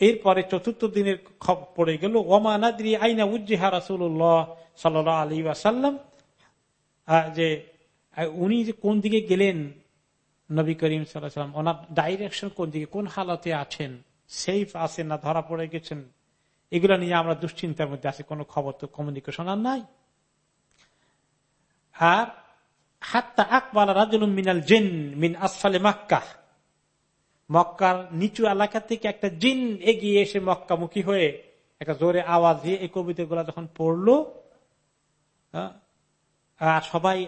এরপরে চতুর্থ দিনের খবর পড়ে গেল ওমানাদি আইনা উজ্জিহা রাসুল্লাহ সাল আলী আসাল্লাম যে উনি যে কোন দিকে গেলেন নবী করিম সাল্লাম ওনার ডাইরেকশন কোন দিকে, কোন হালতে আছেন সেফ আছেন না, ধরা পড়ে গেছেন, এগুলো নিয়ে আমরা দুশ্চিন্তার মধ্যে আছে, কোনো খবর তো কমিউনিকেশন আর নাই। আর হাত্তা আকবাল রাজুল মিনাল জেন মিন আসফালে মাক্কা মক্কার নিচু এলাকা থেকে একটা জিন এগিয়ে এসে মক্কামুখী হয়ে একটা জোরে আওয়াজ দিয়ে এই যখন পড়ল সবাই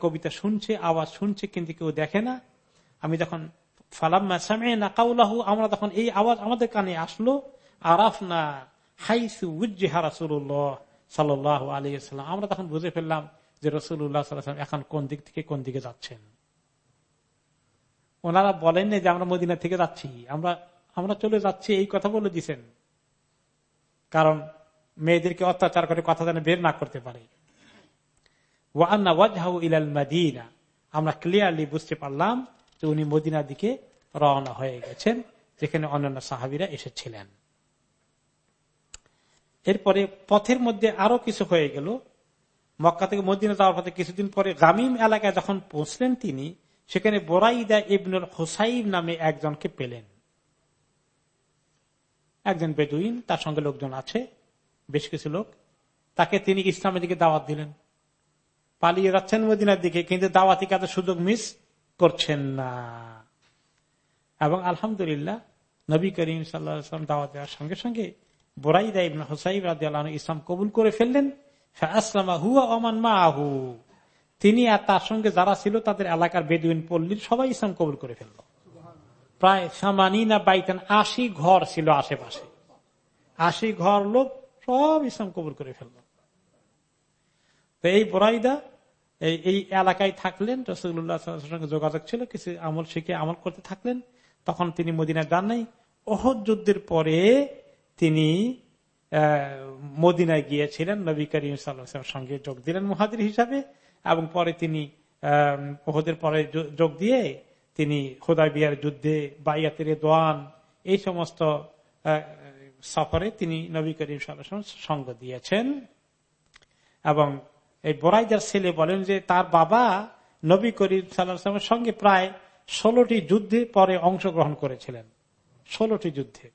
কবিতা শুনছে, আওয়াজ শুনছে, কিন্তু কেউ দেখে না। আমি যখন ফালাম্মা সামে না কাউলাহু আমরা তখন এই আওয়াজ আমাদের কানে আসলো আরাফ না হাইসু উজ্জিহা রাসুল্লাহ সাল্লাহ আলিয়াল্লাম আমরা তখন বুঝে ফেললাম যে রসুল্লাহ সাল্লাম এখন কোন দিক থেকে কোন দিকে যাচ্ছেন? ওনারা বলেন যে আমরা মদিনা থেকে যাচ্ছি। আমরা আমরা চলে যাচ্ছি, এই কথা বলে দিচ্ছেন কারণ মেয়েদেরকে অত্যাচার করে কথা যেন বের না করতে পারে। আমরা ক্লিয়ারলি বুঝতে পারলাম যে উনি মদিনার দিকে রওনা হয়ে গেছেন, যেখানে অন্যান্য সাহাবিরা এসেছিলেন। এরপরে পথের মধ্যে আরও কিছু হয়ে গেল। মক্কা থেকে মদিনা যাওয়ার পথে কিছুদিন পরে গামিম এলাকায় যখন পৌঁছলেন তিনি, সেখানে বোরাইদা ইবনুল হোসাইব নামে একজনকে পেলেন। একজন বেদুইন, তার সঙ্গে লোকজন আছে, বেশ কিছু লোক। তাকে তিনি ইসলামের দিকে দাওয়াত দিলেন। পালিয়ে যাচ্ছেন মদিনার দিকে, কিন্তু দাওয়াতি কাজে সুযোগ মিস করছেন না। এবং আলহামদুলিল্লাহ, নবী করিম সাল্লাম দাওয়াত দেওয়ার সঙ্গে সঙ্গে বোরাইদা ইবন হোসাইব রাজি আল্লাহ ইসলাম কবুল করে ফেললেন। তিনি আর তার সঙ্গে যারা ছিল তাদের এলাকার বেদুইন পল্লীর সবাই ইসলাম কবুল করে ফেলল। প্রায় সামানি না বাইতেন আশি ঘর ছিল আশেপাশে। আশি ঘর লোক সব ইসলাম কবুল করে ফেলল। তো এই বোরাইদা, এই এলাকায় থাকলেন রসুল্লাহ সঙ্গে যোগাযোগ ছিল, কিছু আমল শিখে আমল করতে থাকলেন। তখন তিনি মদিনায় যান নাই। অহদ যুদ্ধের পরে তিনি মদিনায় গিয়েছিলেন নবী করিম সাল্লামের সঙ্গে যোগ দিলেন মহাদির হিসাবে এবং পরে তিনি ওহদের পরে যোগ দিয়ে তিনি খোদাই বিয়ার যুদ্ধে বাইয়াতের দোয়ান, এই সমস্ত সফরে তিনি নবী করিম সাল্লাম সঙ্গ দিয়েছেন। এবং এই বরাইদার ছেলে বলেন যে তার বাবা নবী করিম সাল্লামের সঙ্গে প্রায় ষোলোটি যুদ্ধে পরে অংশগ্রহণ করেছিলেন। ষোলোটি যুদ্ধে।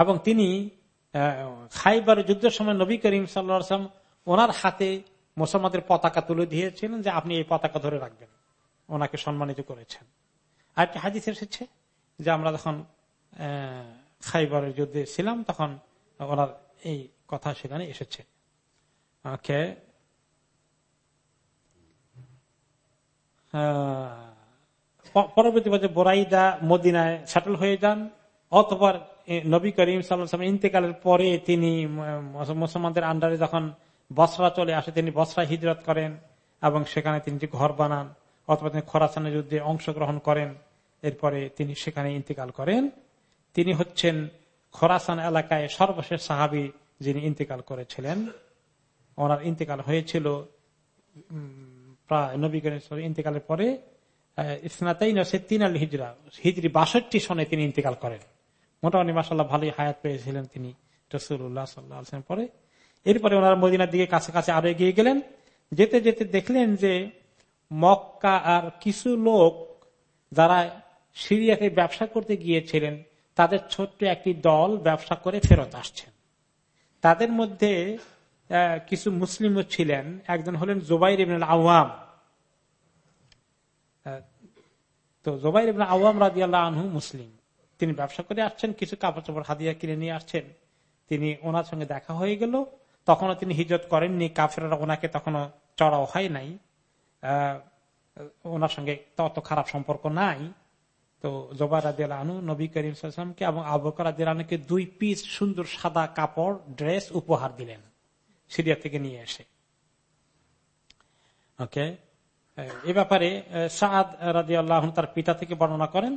এবং তিনি খাইবার যুদ্ধের সময় নবী করিম সাল্লাম ওনার হাতে মুসলমানদের পতাকা তুলে দিয়েছিলেন যে আপনি এই পতাকা ধরে রাখবেন। ওনাকে সম্মানিত করেছেন। আর একটি হাদিস এসেছে যে আমরা যখন খাইবারের যুদ্ধে ছিলাম তখন ওনার এই কথা সেখানে এসেছে। ওকে। পরবর্তী বছর বোরাইদা মদিনায় সেটেল হয়ে যান অতবার নবী করিম সাল্লাম ইন্তেকালের পরে তিনি মুসলমানদের আন্ডারে যখন বসরা চলে আসে, তিনি বসরা হিজরত করেন এবং সেখানে তিনি ঘর বানান অথবা তিনি খরাসানের যুদ্ধে অংশগ্রহণ করেন, এরপরে তিনি সেখানে ইন্তেকাল করেন। তিনি হচ্ছেন খরাসান এলাকায় সর্বশেষ সাহাবি যিনি ইন্তেকাল করেছিলেন। ওনার ইন্তেকাল হয়েছিল প্রায় নবী ইন্তেকালের পরে ইসনাতাই তিন আল হিজরা, হিজরি বাষট্টি সনে তিনি ইন্তেকাল করেন। মোটামুটি মাসাল্লাহ ভালোই হায়াত পেয়েছিলেন তিনি রসুল্লাহ সাল্লাহ পরে এরপরে ওনার মদিনার দিকে কাছে কাছে আরও এগিয়ে গেলেন। যেতে যেতে দেখলেন যে মক্কা আর কিছু লোক যারা সিরিয়াকে ব্যবসা করতে গিয়েছিলেন, তাদের ছোট্ট একটি দল ব্যবসা করে ফেরত আসছেন। তাদের মধ্যে কিছু মুসলিমও ছিলেন। একজন হলেন জোবাইর ইবিন আওয়াম তো জোবাইর ইবিন আওয়াম রাজি আল্লাহ আনহু মুসলিম। তিনি ব্যবসা করে আসছেন, কিছু কাপড় চোপড় হাদিয়া কিনে নিয়ে আসছেন। তিনি ওনার সঙ্গে দেখা হয়ে গেল। তখনও তিনি হিজত করেননি। কাফেরা ওনাকে তখনও চড়াও হয় নাই। ওনার সঙ্গে তত খারাপ সম্পর্ক নাই। তো জোবার রাদিয়াল আনু নবী করিম সাল্লামকে এবং আবকর রাদিয়ালকে দুই পিস সুন্দর সাদা কাপড়, ড্রেস উপহার দিলেন। সিরিয়া থেকে নিয়ে এসে। ওকে? এ ব্যাপারে সাদ রাজি আল্লাহ তার পিতা থেকে বর্ণনা করেন।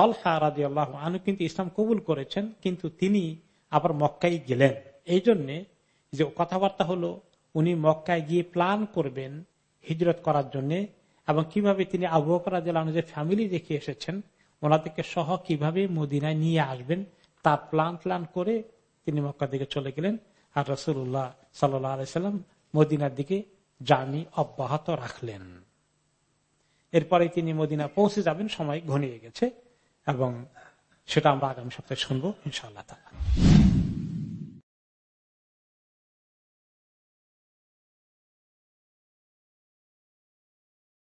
তলহা রাজি আল্লাহ আনু কিন্তু ইসলাম কবুল করেছেন, কিন্তু তিনি আবার মক্কায় গেলেন। এই জন্যে যে কথাবার্তা হলো, উনি মক্কায় গিয়ে প্ল্যান করবেন হিজরত করার জন্য এবং কীভাবে তিনি আবু যে ফ্যামিলি দেখে এসেছেন, ওনাদেরকে সহ কীভাবে মদিনায় নিয়ে আসবেন, তার প্ল্যান প্ল্যান করে তিনি মক্কার দিকে চলে গেলেন আর রসুল্লাহ সাল্লাম মদিনার দিকে জার্নি অব্যাহত রাখলেন। এরপরে তিনি মদিনা পৌঁছে যাবেন, সময় ঘনিয়ে গেছে। এবং সেটা আমরা আগামী সপ্তাহে শুনব ইনশাআল্লাহ